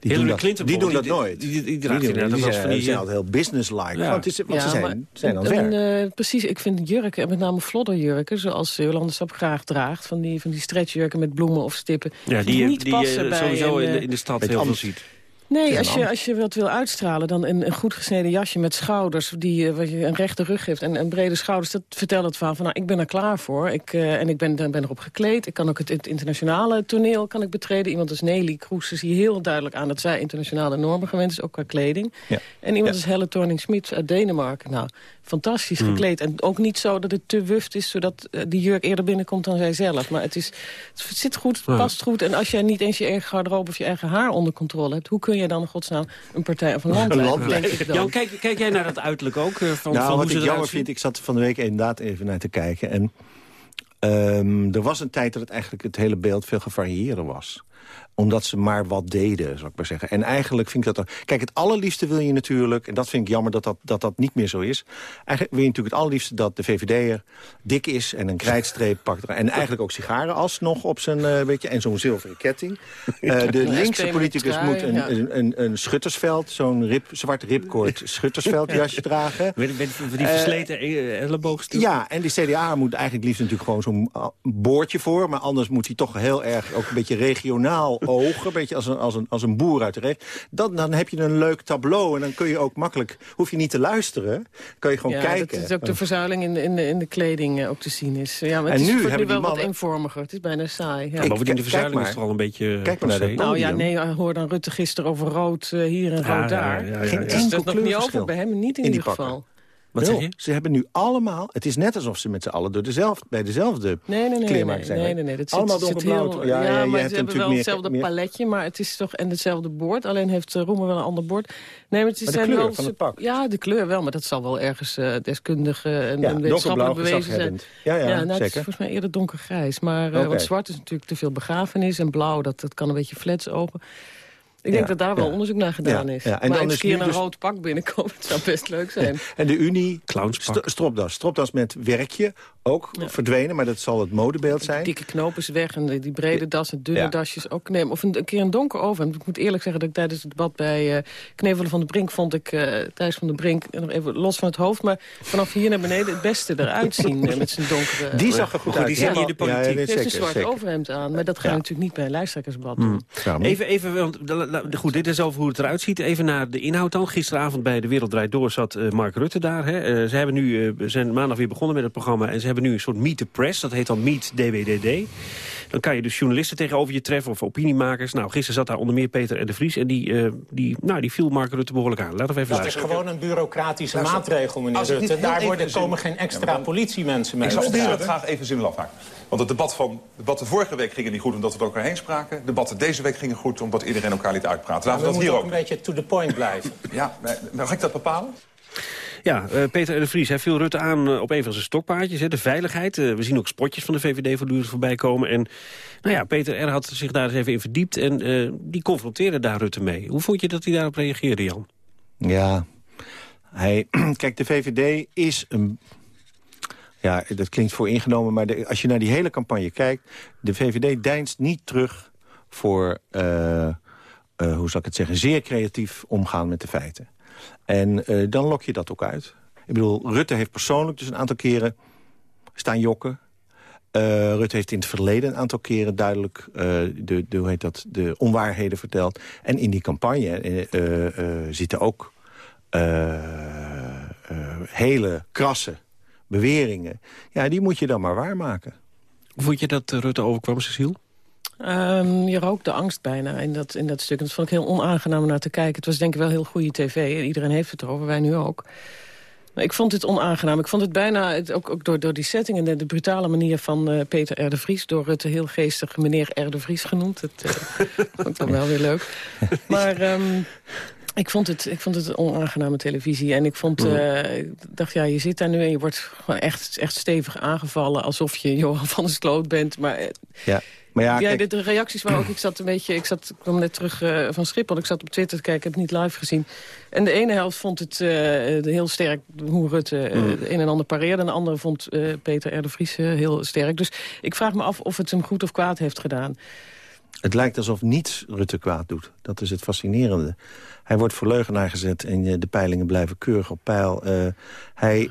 Speaker 28: die doen,
Speaker 15: Hillary
Speaker 28: dat,
Speaker 15: Clinton
Speaker 28: die doen dat nooit.
Speaker 15: die- die- die draagt
Speaker 28: doen-
Speaker 15: inderdaad
Speaker 28: die
Speaker 15: wel
Speaker 28: zijn,
Speaker 15: van die,
Speaker 28: die zijn
Speaker 15: eh,
Speaker 28: altijd heel businesslike.
Speaker 15: Ja.
Speaker 28: Want, het is, want ze zijn,
Speaker 29: maar-
Speaker 28: zijn aan het
Speaker 29: en,
Speaker 28: werk.
Speaker 29: eh, precies, ik vind jurken, en met name flodderjurken... zoals Jolanda Sap graag draagt, van die, van die stretchjurken met bloemen of stippen...
Speaker 15: Ja, die,
Speaker 29: niet
Speaker 15: die
Speaker 29: passen
Speaker 15: eh,
Speaker 29: bij
Speaker 15: sowieso
Speaker 29: een,
Speaker 15: in, de, in de stad heel veel ziet.
Speaker 29: Nee, als je, als je wat wil uitstralen, dan een, een goed gesneden jasje met schouders... die eh, wat je een rechte rug geeft en, en brede schouders... dat vertelt het verhaal van, nou, ik ben er klaar voor. Ik, eh, en ik ben, ben erop gekleed. Ik kan ook het, het internationale toneel kan ik betreden. Iemand als Nelly Kroes zie je heel duidelijk aan... dat zij internationale normen gewend is, ook qua kleding.
Speaker 28: Ja.
Speaker 29: En iemand
Speaker 28: Ja.
Speaker 29: als Helle Thorning-Smit uit Denemarken. Nou, fantastisch
Speaker 15: Hmm.
Speaker 29: gekleed. En ook niet zo dat het te wuft is... zodat eh, die jurk eerder binnenkomt dan zij zelf. Maar het, is, het zit goed, het past goed. En als jij niet eens je eigen garderobe of je eigen haar onder controle hebt... hoe kun je dan in godsnaam een partij of een land
Speaker 28: Een
Speaker 29: leiden,
Speaker 28: land
Speaker 29: denk
Speaker 28: leiden.
Speaker 29: ik dan.
Speaker 15: Jan, kijk, kijk jij naar dat uiterlijk ook? eh, Van,
Speaker 28: nou,
Speaker 15: van
Speaker 28: wat
Speaker 15: ze
Speaker 28: ik jammer vind, ik zat van de week inderdaad even naar te kijken. En ehm, er was een tijd dat het eigenlijk het hele beeld veel gevarieerder was omdat ze maar wat deden, zal ik maar zeggen. En eigenlijk vind ik dat... er- Kijk, het allerliefste wil je natuurlijk... en dat vind ik jammer dat dat, dat, dat niet meer zo is... eigenlijk wil je natuurlijk het allerliefste dat de VVD'er dik is... en een krijtstreep pakt. En eigenlijk ook sigarenas nog op zijn... eh, weet je, en zo'n zilveren ketting. Eh, de linkse politicus moet een,
Speaker 29: ja.
Speaker 28: een, een, een schuttersveld... zo'n rip, zwart ripkoord schuttersveldjasje dragen.
Speaker 15: Met, met van die
Speaker 28: Eh,
Speaker 15: versleten elleboogstukken.
Speaker 28: Ja, en die CDA moet eigenlijk liefst natuurlijk gewoon zo'n uh, boordje voor. Maar anders moet hij toch heel erg ook een beetje regionaal ogen. Een beetje als een, als een, als een boer uit de regio. Dan, dan heb je een leuk tableau. En dan kun je ook makkelijk, hoef je niet te luisteren. Kan je gewoon
Speaker 29: ja,
Speaker 28: kijken.
Speaker 29: dat is ook de verzuiling in de, in de, in de kleding eh, ook te zien is. Ja, maar
Speaker 28: En
Speaker 29: het is,
Speaker 28: nu
Speaker 29: wordt nu wel wat eenvormiger. Het is bijna saai. Ja.
Speaker 15: Ja, bovendien de verzuiling
Speaker 28: maar.
Speaker 15: is toch al een beetje...
Speaker 28: Kijk maar naar
Speaker 29: nou ja, nee, ik hoorde dan Rutte gisteren over rood eh, hier en
Speaker 15: Ja,
Speaker 29: rood
Speaker 15: ja,
Speaker 29: daar.
Speaker 15: ja, ja, ja,
Speaker 28: Geen
Speaker 15: ja.
Speaker 29: Dus dat
Speaker 28: enkel
Speaker 29: is nog niet over, bij hem niet in,
Speaker 28: In
Speaker 29: ieder geval.
Speaker 15: Wat
Speaker 28: Nul.
Speaker 15: zeg je?
Speaker 28: Ze hebben nu allemaal... Het is net alsof ze met z'n allen door dezelfde, bij dezelfde
Speaker 29: Nee, nee,
Speaker 28: kleermaker zijn.
Speaker 29: nee, nee, nee. Dat
Speaker 28: allemaal donkerblauw.
Speaker 29: heel,
Speaker 28: Ja,
Speaker 29: ja,
Speaker 28: ja, je
Speaker 29: maar
Speaker 28: hebt
Speaker 29: ze hebben
Speaker 28: natuurlijk
Speaker 29: wel
Speaker 28: meer-
Speaker 29: hetzelfde
Speaker 28: meer-
Speaker 29: paletje, maar het is toch en hetzelfde bord. Alleen heeft uh, Roemer wel een ander bord. Nee, maar het is
Speaker 28: Maar de
Speaker 29: zijn
Speaker 28: kleur
Speaker 29: wel,
Speaker 28: van het
Speaker 29: ze-
Speaker 28: pak.
Speaker 29: Ja, de kleur wel, maar dat zal wel ergens uh, deskundig uh, en,
Speaker 28: Ja,
Speaker 29: wetenschappelijk bewezen zijn.
Speaker 28: gezaghebbend. Ja, ja,
Speaker 29: nou, Het is
Speaker 28: zeker.
Speaker 29: volgens mij eerder donkergrijs. Maar, uh. Want zwart is natuurlijk te veel begrafenis en blauw, dat, dat kan een beetje flats ogen. Ik denk
Speaker 28: Ja,
Speaker 29: dat daar wel
Speaker 28: ja.
Speaker 29: onderzoek naar gedaan
Speaker 28: Ja,
Speaker 29: is.
Speaker 28: ja. En
Speaker 29: maar
Speaker 28: dan
Speaker 29: eens
Speaker 28: is
Speaker 29: een keer
Speaker 28: nu
Speaker 29: een
Speaker 28: dus-
Speaker 29: rood pak binnenkomen, het zou best leuk zijn.
Speaker 28: En de Unie,
Speaker 15: Clownspak.
Speaker 28: st- stropdas. Stropdas met werkje, ook verdwenen, maar dat zal het modebeeld zijn.
Speaker 29: dikke knoop is weg en die brede das en dunne
Speaker 28: Ja.
Speaker 29: dasjes ook. Nee, of een, een keer een donker overhemd. Ik moet eerlijk zeggen dat ik tijdens het debat bij eh Knevelen van de Brink... vond ik eh Thijs van de Brink, eh, nog even los van het hoofd... maar vanaf hier naar beneden het beste eruit zien met zijn donkere...
Speaker 28: Die zag er goed uit.
Speaker 15: die niet in de politiek.
Speaker 28: ja,
Speaker 29: heeft een zwart
Speaker 28: zeker.
Speaker 29: overhemd aan, maar dat ga je
Speaker 28: Ja.
Speaker 29: natuurlijk niet bij een
Speaker 28: Hmm.
Speaker 29: doen.
Speaker 15: Even, even want, goed, dit is over hoe het eruit ziet. Even naar de inhoud dan. Gisteravond bij De Wereld Draait Door zat eh, Mark Rutte daar. Hè. Eh, ze hebben nu, eh, zijn maandag weer begonnen met het programma... en ze hebben nu een soort Meet the Press. Dat heet dan Meet DWDD. Dan kan je dus journalisten tegenover je treffen of opiniemakers. Nou, gisteren zat daar onder meer Peter R. de Vries... en die, eh, die, nou, die viel Mark Rutte behoorlijk aan. Laten we even
Speaker 25: Dat is gewoon een bureaucratische
Speaker 16: Nou,
Speaker 25: maatregel, meneer Rutte. Daar worden,
Speaker 16: zin-
Speaker 25: komen geen extra
Speaker 16: Ja, maar-
Speaker 25: politiemensen mee.
Speaker 16: Ik zou het graag even zinloos maken. Want het debat van de debatten vorige week gingen niet goed omdat we door elkaar heen spraken. De debatten deze week gingen goed omdat iedereen elkaar liet uitpraten.
Speaker 25: Maar
Speaker 16: Laten
Speaker 25: we
Speaker 16: we dat
Speaker 25: moeten
Speaker 16: hier
Speaker 25: ook
Speaker 16: ook.
Speaker 25: een beetje to the point blijven.
Speaker 16: Ja, maar- mag ik dat bepalen?
Speaker 15: Ja, eh, Peter de Vries hij viel Rutte aan eh, op een van zijn stokpaardjes. Hè, de veiligheid. Eh, we zien ook spotjes van de VVD voortdurend voorbij komen. En nou ja, Peter R. had zich daar eens even in verdiept. En die confronteerde daar Rutte mee. Hoe vond je dat hij daarop reageerde, Jan?
Speaker 28: Ja, hij, kijk, de VVD is een... Ja, dat klinkt voor ingenomen, maar de- als je naar die hele campagne kijkt... de VVD deinst niet terug voor, hoe zal ik het zeggen... zeer creatief omgaan met de feiten. En eh, dan lok je dat ook uit. Ik bedoel, Rutte heeft persoonlijk dus een aantal keren... staan jokken. Uh, Rutte heeft in het verleden een aantal keren duidelijk uh, de, hoe heet dat, de onwaarheden verteld. En in die campagne zitten ook hele krasse beweringen. Ja, die moet je dan maar waarmaken.
Speaker 15: Hoe vond je dat Rutte overkwam, Cecile?
Speaker 29: Um, je rookt de angst bijna in dat, in dat stuk. En dat vond ik heel onaangenaam naar te kijken. Het was denk ik wel heel goede tv. Iedereen heeft het erover, wij nu ook. Maar ik vond het onaangenaam. Ik vond het bijna, ook, ook door, door die setting en de, de brutale manier van uh, Peter R. de Vries... door het heel geestig meneer R. de Vries genoemd. Dat uh, vond ik dan wel weer leuk. Maar um, ik vond, het, ik vond het een onaangename televisie. En ik vond, uh, ik dacht, ja, je zit daar nu en je wordt gewoon echt, echt stevig aangevallen... alsof je Johan van der Sloot bent. Maar,
Speaker 28: ja. Maar ja,
Speaker 29: ja de, reacties waren ook... Ik zat een beetje... Ik, zat, ik kwam net terug uh, van Schiphol. Ik zat op Twitter te kijken. Ik heb het niet live gezien. En de ene helft vond het uh, heel sterk hoe Rutte uh, mm. een en ander pareerde. En de andere vond Peter R. de Vries heel sterk. Dus ik vraag me af of het hem goed of kwaad heeft gedaan.
Speaker 28: Het lijkt alsof niets Rutte kwaad doet. Dat is het fascinerende. Hij wordt voor leugenaar gezet en de peilingen blijven keurig op peil. hij,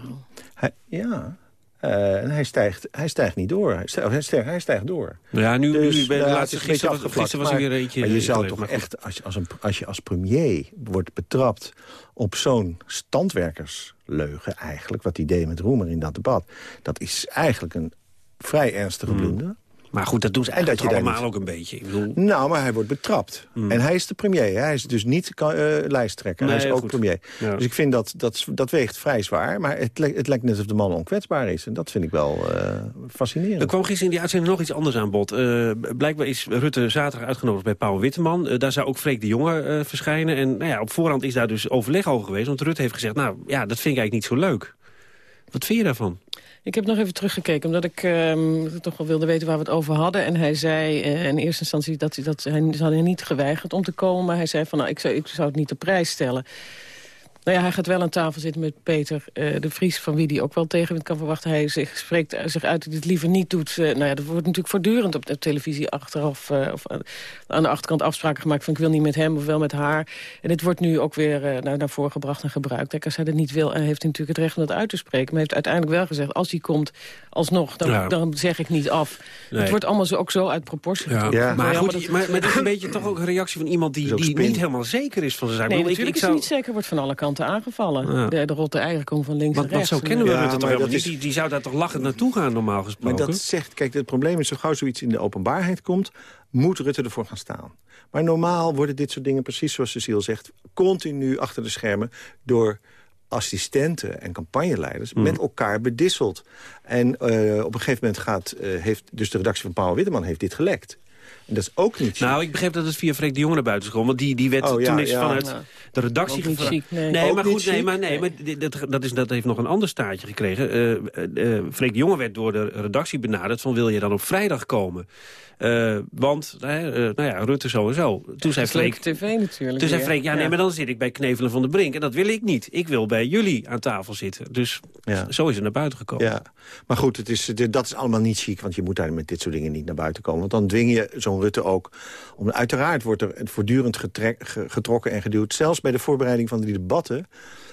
Speaker 28: hij, ja, uh, en hij stijgt, hij stijgt niet door. Hij stijgt, hij stijgt, hij door.
Speaker 15: Ja, nu, dus, nu bij de laatste gisteren, was, gisteren was
Speaker 28: maar,
Speaker 15: weer eentje...
Speaker 28: Maar je zou toch echt, als je als, een, als je als premier wordt betrapt... op zo'n standwerkersleugen eigenlijk... wat hij deed met Roemer in dat debat... dat is eigenlijk een vrij ernstige hmm. blunder.
Speaker 15: Maar goed, dat doen ze eigenlijk dat je allemaal ook een beetje. Ik bedoel...
Speaker 28: Nou, maar hij wordt betrapt. Mm. En hij is de premier. Hij is dus niet uh, lijsttrekker. Nee, hij is ook goed. premier. Ja. Dus ik vind dat, dat dat weegt vrij zwaar. Maar het, het lijkt net alsof de man onkwetsbaar is. En dat vind ik wel uh, fascinerend.
Speaker 15: Er kwam gisteren in die uitzending nog iets anders aan bod. Uh, blijkbaar is Rutte zaterdag uitgenodigd bij Paul Witteman. daar zou ook Freek de Jonge verschijnen. En nou ja, op voorhand is daar dus overleg over geweest. Want Rutte heeft gezegd, nou ja, dat vind ik eigenlijk niet zo leuk. Wat vind je daarvan?
Speaker 29: Ik heb nog even teruggekeken, omdat ik um, toch wel wilde weten waar we het over hadden. En hij zei uh, in eerste instantie dat, hij, dat hij, ze hadden niet geweigerd om te komen. Maar hij zei van, nou, ik zou, ik zou het niet op prijs stellen. Nou ja, hij gaat wel aan tafel zitten met Peter uh, de Vries... van wie hij ook wel tegenwind kan verwachten. Hij zich, spreekt zich uit dat hij het liever niet doet. Uh, nou ja, dat wordt natuurlijk voortdurend op de televisie achteraf... Uh, of aan de achterkant afspraken gemaakt van ik wil niet met hem of wel met haar. En dit wordt nu ook weer naar, naar voren gebracht en gebruikt. Kijk, als hij dat niet wil, en heeft hij natuurlijk het recht om dat uit te spreken. Maar hij heeft uiteindelijk wel gezegd, als hij komt alsnog, dan, ja. dan zeg ik niet af. Nee. Het wordt allemaal zo, ook zo uit proportie.
Speaker 15: Ja. ja. Maar, goed, dat... maar, maar, is een beetje toch ook een reactie van iemand die, die niet helemaal zeker is van zijn zaak.
Speaker 29: Nee, natuurlijk ik, ik zou... is niet zeker, wordt van alle kanten aangevallen. Ja. De, de rotte eieren komen van links
Speaker 15: want,
Speaker 29: en rechts.
Speaker 15: Want zo kennen we ja, het toch helemaal niet. Die, die zou daar toch lachend naartoe gaan, normaal gesproken?
Speaker 28: Maar dat zegt, kijk, het probleem is, zo gauw zoiets in de openbaarheid komt... moet Rutte ervoor gaan staan. Maar normaal worden dit soort dingen, precies zoals Cecile zegt... continu achter de schermen door assistenten en campagneleiders mm. met elkaar bedisseld. En uh, op een gegeven moment gaat, uh, heeft dus de redactie van Paul Witteman heeft dit gelekt. En dat is ook niet
Speaker 15: Nou, ik begreep dat het via Freek de Jonge naar buiten is gekomen. Want die, die werd oh, ja, toen is ja. vanuit ja. de redactie gevraagd.
Speaker 29: Nee,
Speaker 15: nee maar goed, nee, maar, nee, maar dat, dat, is, dat heeft nog een ander staartje gekregen. Uh, uh, Freek de Jonge werd door de redactie benaderd van wil je dan op vrijdag komen? Uh, want, uh, nou ja, Rutte sowieso. Toen zei Freek...
Speaker 29: tv natuurlijk.
Speaker 15: Toen zei Freek, ja, nee, maar dan zit ik bij Knevelen van de Brink. En dat wil ik niet. Ik wil bij jullie aan tafel zitten. Dus ja. zo is het naar buiten gekomen.
Speaker 28: Ja. Maar goed, het is, dat is allemaal niet chic. Want je moet daar met dit soort dingen niet naar buiten komen. Want dan dwing je zo'n Rutte ook... Om, uiteraard wordt er voortdurend getrek, getrokken en geduwd. Zelfs bij de voorbereiding van die debatten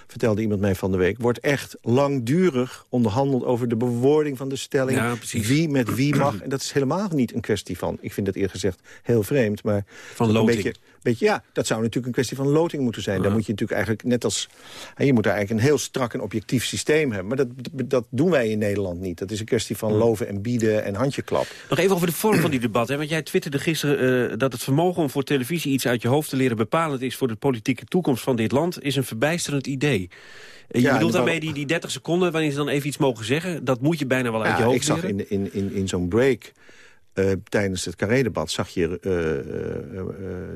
Speaker 28: vertelde iemand mij van de week... wordt echt langdurig onderhandeld over de bewoording van de stelling.
Speaker 15: Ja,
Speaker 28: wie met wie mag. En dat is helemaal niet een kwestie van... ik vind dat eerlijk gezegd heel vreemd, maar...
Speaker 15: Van loting.
Speaker 28: Een beetje, beetje, ja, dat zou natuurlijk een kwestie van loting moeten zijn. Daar moet je natuurlijk eigenlijk net als... je moet daar eigenlijk een heel strak en objectief systeem hebben. Maar dat, dat doen wij in Nederland niet. Dat is een kwestie van loven en bieden en handjeklap.
Speaker 15: Nog even over de vorm van die debat. Hè? Want jij twitterde gisteren uh, dat het vermogen om voor televisie iets uit je hoofd te leren bepalend is voor de politieke toekomst van dit land, is een verbijsterend idee. Je ja, bedoelt daarmee die, die 30 seconden waarin ze dan even iets mogen zeggen? Dat moet je bijna wel uit
Speaker 28: ja,
Speaker 15: je hoofd
Speaker 28: ik zag in, in, in, in zo'n break uh, tijdens het Carré-debat... zag je uh, uh,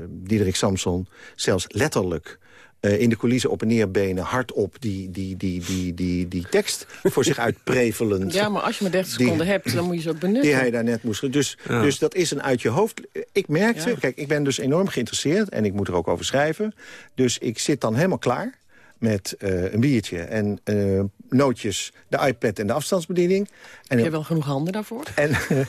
Speaker 28: Diederik Samson zelfs letterlijk... in de coulissen op en neer benen, hardop die, die, die, die, die, die tekst voor zich uitprevelend.
Speaker 29: Ja, maar als je maar 30 seconden hebt, dan moet je ze ook benutten.
Speaker 28: Die hij daar net moest. Dus, ja. dus dat is een uit je hoofd. Ik merkte, ja. kijk, ik ben dus enorm geïnteresseerd en ik moet er ook over schrijven. Dus ik zit dan helemaal klaar met uh, een biertje en uh, nootjes, de iPad en de afstandsbediening. En
Speaker 29: Heb je wel genoeg handen daarvoor?
Speaker 28: En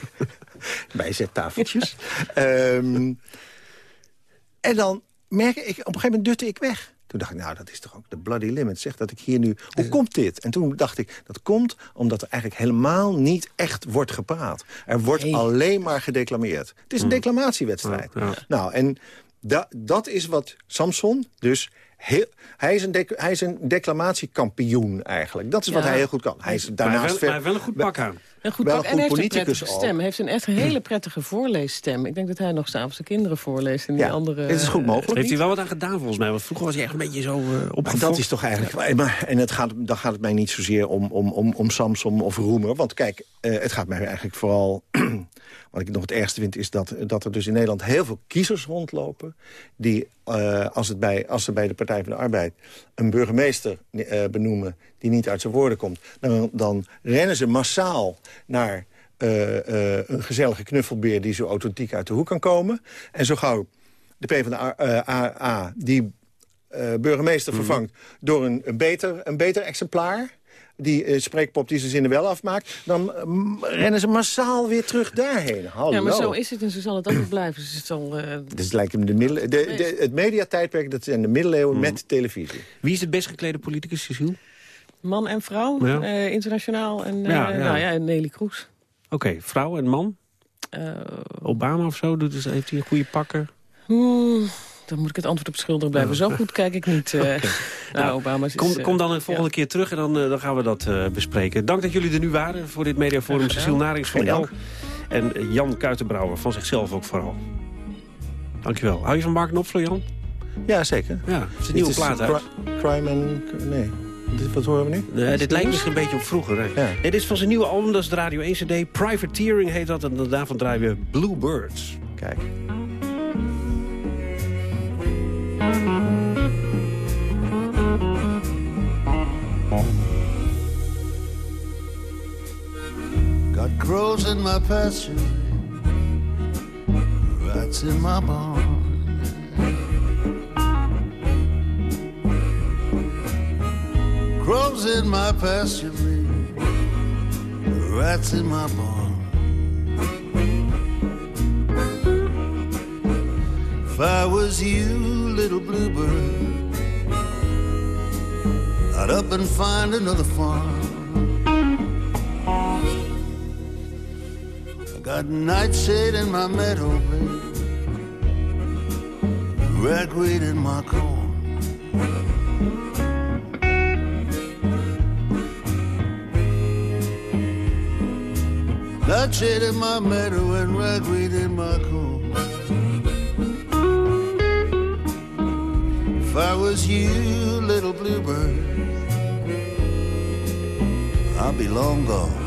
Speaker 28: bijzettafeltjes. um, en dan merk ik, op een gegeven moment dutte ik weg. Toen dacht ik, nou, dat is toch ook de bloody limit. Zeg dat ik hier nu... Hoe komt dit? En toen dacht ik, dat komt omdat er eigenlijk helemaal niet echt wordt gepraat. Er wordt alleen maar gedeclameerd. Het is een declamatiewedstrijd. Nou, en da dat is wat Samson dus Heel, hij, is een hij is een declamatiekampioen eigenlijk. Dat is wat hij heel goed kan. Hij is daarnaast
Speaker 15: maar hij, wel, een goed pak aan.
Speaker 29: Een goed pak en heeft een prettige stem. Hij heeft een echt een hele prettige voorleesstem. Ik denk dat hij nog s'avonds de kinderen voorleest. En die andere,
Speaker 28: het is goed mogelijk.
Speaker 15: Heeft hij wel wat aan gedaan volgens mij? Want vroeger was hij echt een beetje zo uh,
Speaker 28: Dat is toch eigenlijk... Maar, en het gaat, dan gaat het mij niet zozeer om, om, om, om Samson of Roemer. Want kijk, uh, het gaat mij eigenlijk vooral... Wat ik nog het ergste vind is dat, dat er dus in Nederland heel veel kiezers rondlopen... die uh, als, het bij, als ze bij de Partij van de Arbeid een burgemeester uh, benoemen... die niet uit zijn woorden komt, dan, dan rennen ze massaal naar uh, een gezellige knuffelbeer... die zo authentiek uit de hoek kan komen. En zo gauw de PvdA die burgemeester mhm. vervangt door een, een, beter, een beter exemplaar die uh, spreekpop die ze zinnen wel afmaakt... dan uh, rennen ze massaal weer terug daarheen. Hallo.
Speaker 29: Ja, maar zo is het en zo zal het altijd blijven. Dus het, zal, uh...
Speaker 28: dus lijkt hem de middel... de, de, het mediatijdperk, dat zijn de middeleeuwen mm. met televisie.
Speaker 15: Wie is de best geklede politicus, Cecile?
Speaker 29: Man en vrouw, ja. internationaal. En, ja, ja. Nou, ja, Nelly Kroes.
Speaker 15: Oké, okay, vrouw en man? Obama of zo, doet dus, heeft hij een goede pakker?
Speaker 29: Hmm. Dan moet ik het antwoord op schuldig blijven. Zo goed kijk ik niet uh, okay. naar nou, Obama's.
Speaker 15: Kom, kom dan een volgende keer terug en dan, uh, dan gaan we dat uh, bespreken. Dank dat jullie er nu waren voor dit mediaforum. Cecile Narings van L. En Jan Kuitenbrouwer van zichzelf ook vooral. Dankjewel. Hou je van Mark Knopfler, Jan?
Speaker 28: Ja, zeker.
Speaker 15: Ja, het is een nieuwe plaat uit.
Speaker 28: Crime and... Nee. Wat horen we nu?
Speaker 15: Nee, dit lijkt misschien een beetje op vroeger. Hè? Ja. Nee, dit is van zijn nieuwe album, dat is de Radio 1 CD. Privateering heet dat. En daarvan draaien we Blue Birds.
Speaker 28: Kijk.
Speaker 32: Got crows in my pasture, rats in my barn. Crows in my pasture, rats in my barn. If I was you, little bluebird, I'd up and find another farm. I got nightshade in my meadow, babe. Ragweed in my corn. Nightshade in my meadow and ragweed in my corn. If I was you, little bluebird, I'd be long gone.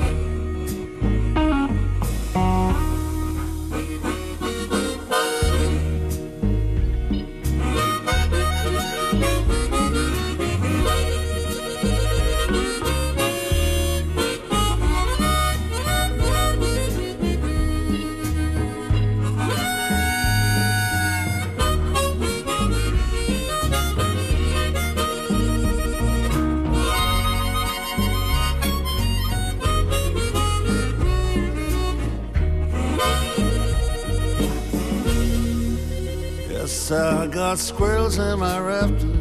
Speaker 32: Got squirrels in my rafters,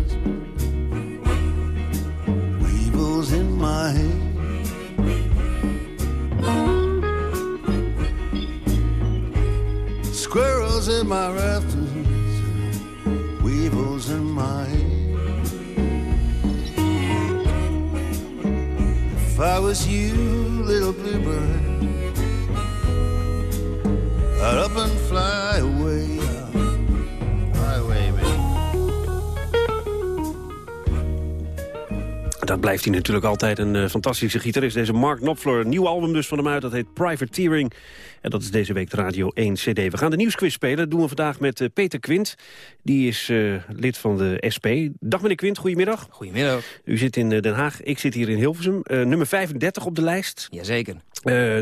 Speaker 15: Hij natuurlijk altijd een uh, fantastische gitarist. Deze Mark Knopfler, een nieuw album dus van hem uit. Dat heet Privateering. En dat is deze week de Radio 1 CD. We gaan de nieuwsquiz spelen. Dat doen we vandaag met uh, Peter Quint. Die is uh, lid van de SP. Dag meneer Quint, goedemiddag.
Speaker 33: Goedemiddag.
Speaker 15: U zit in Den Haag, ik zit hier in Hilversum. nummer 35 op de lijst.
Speaker 33: Jazeker.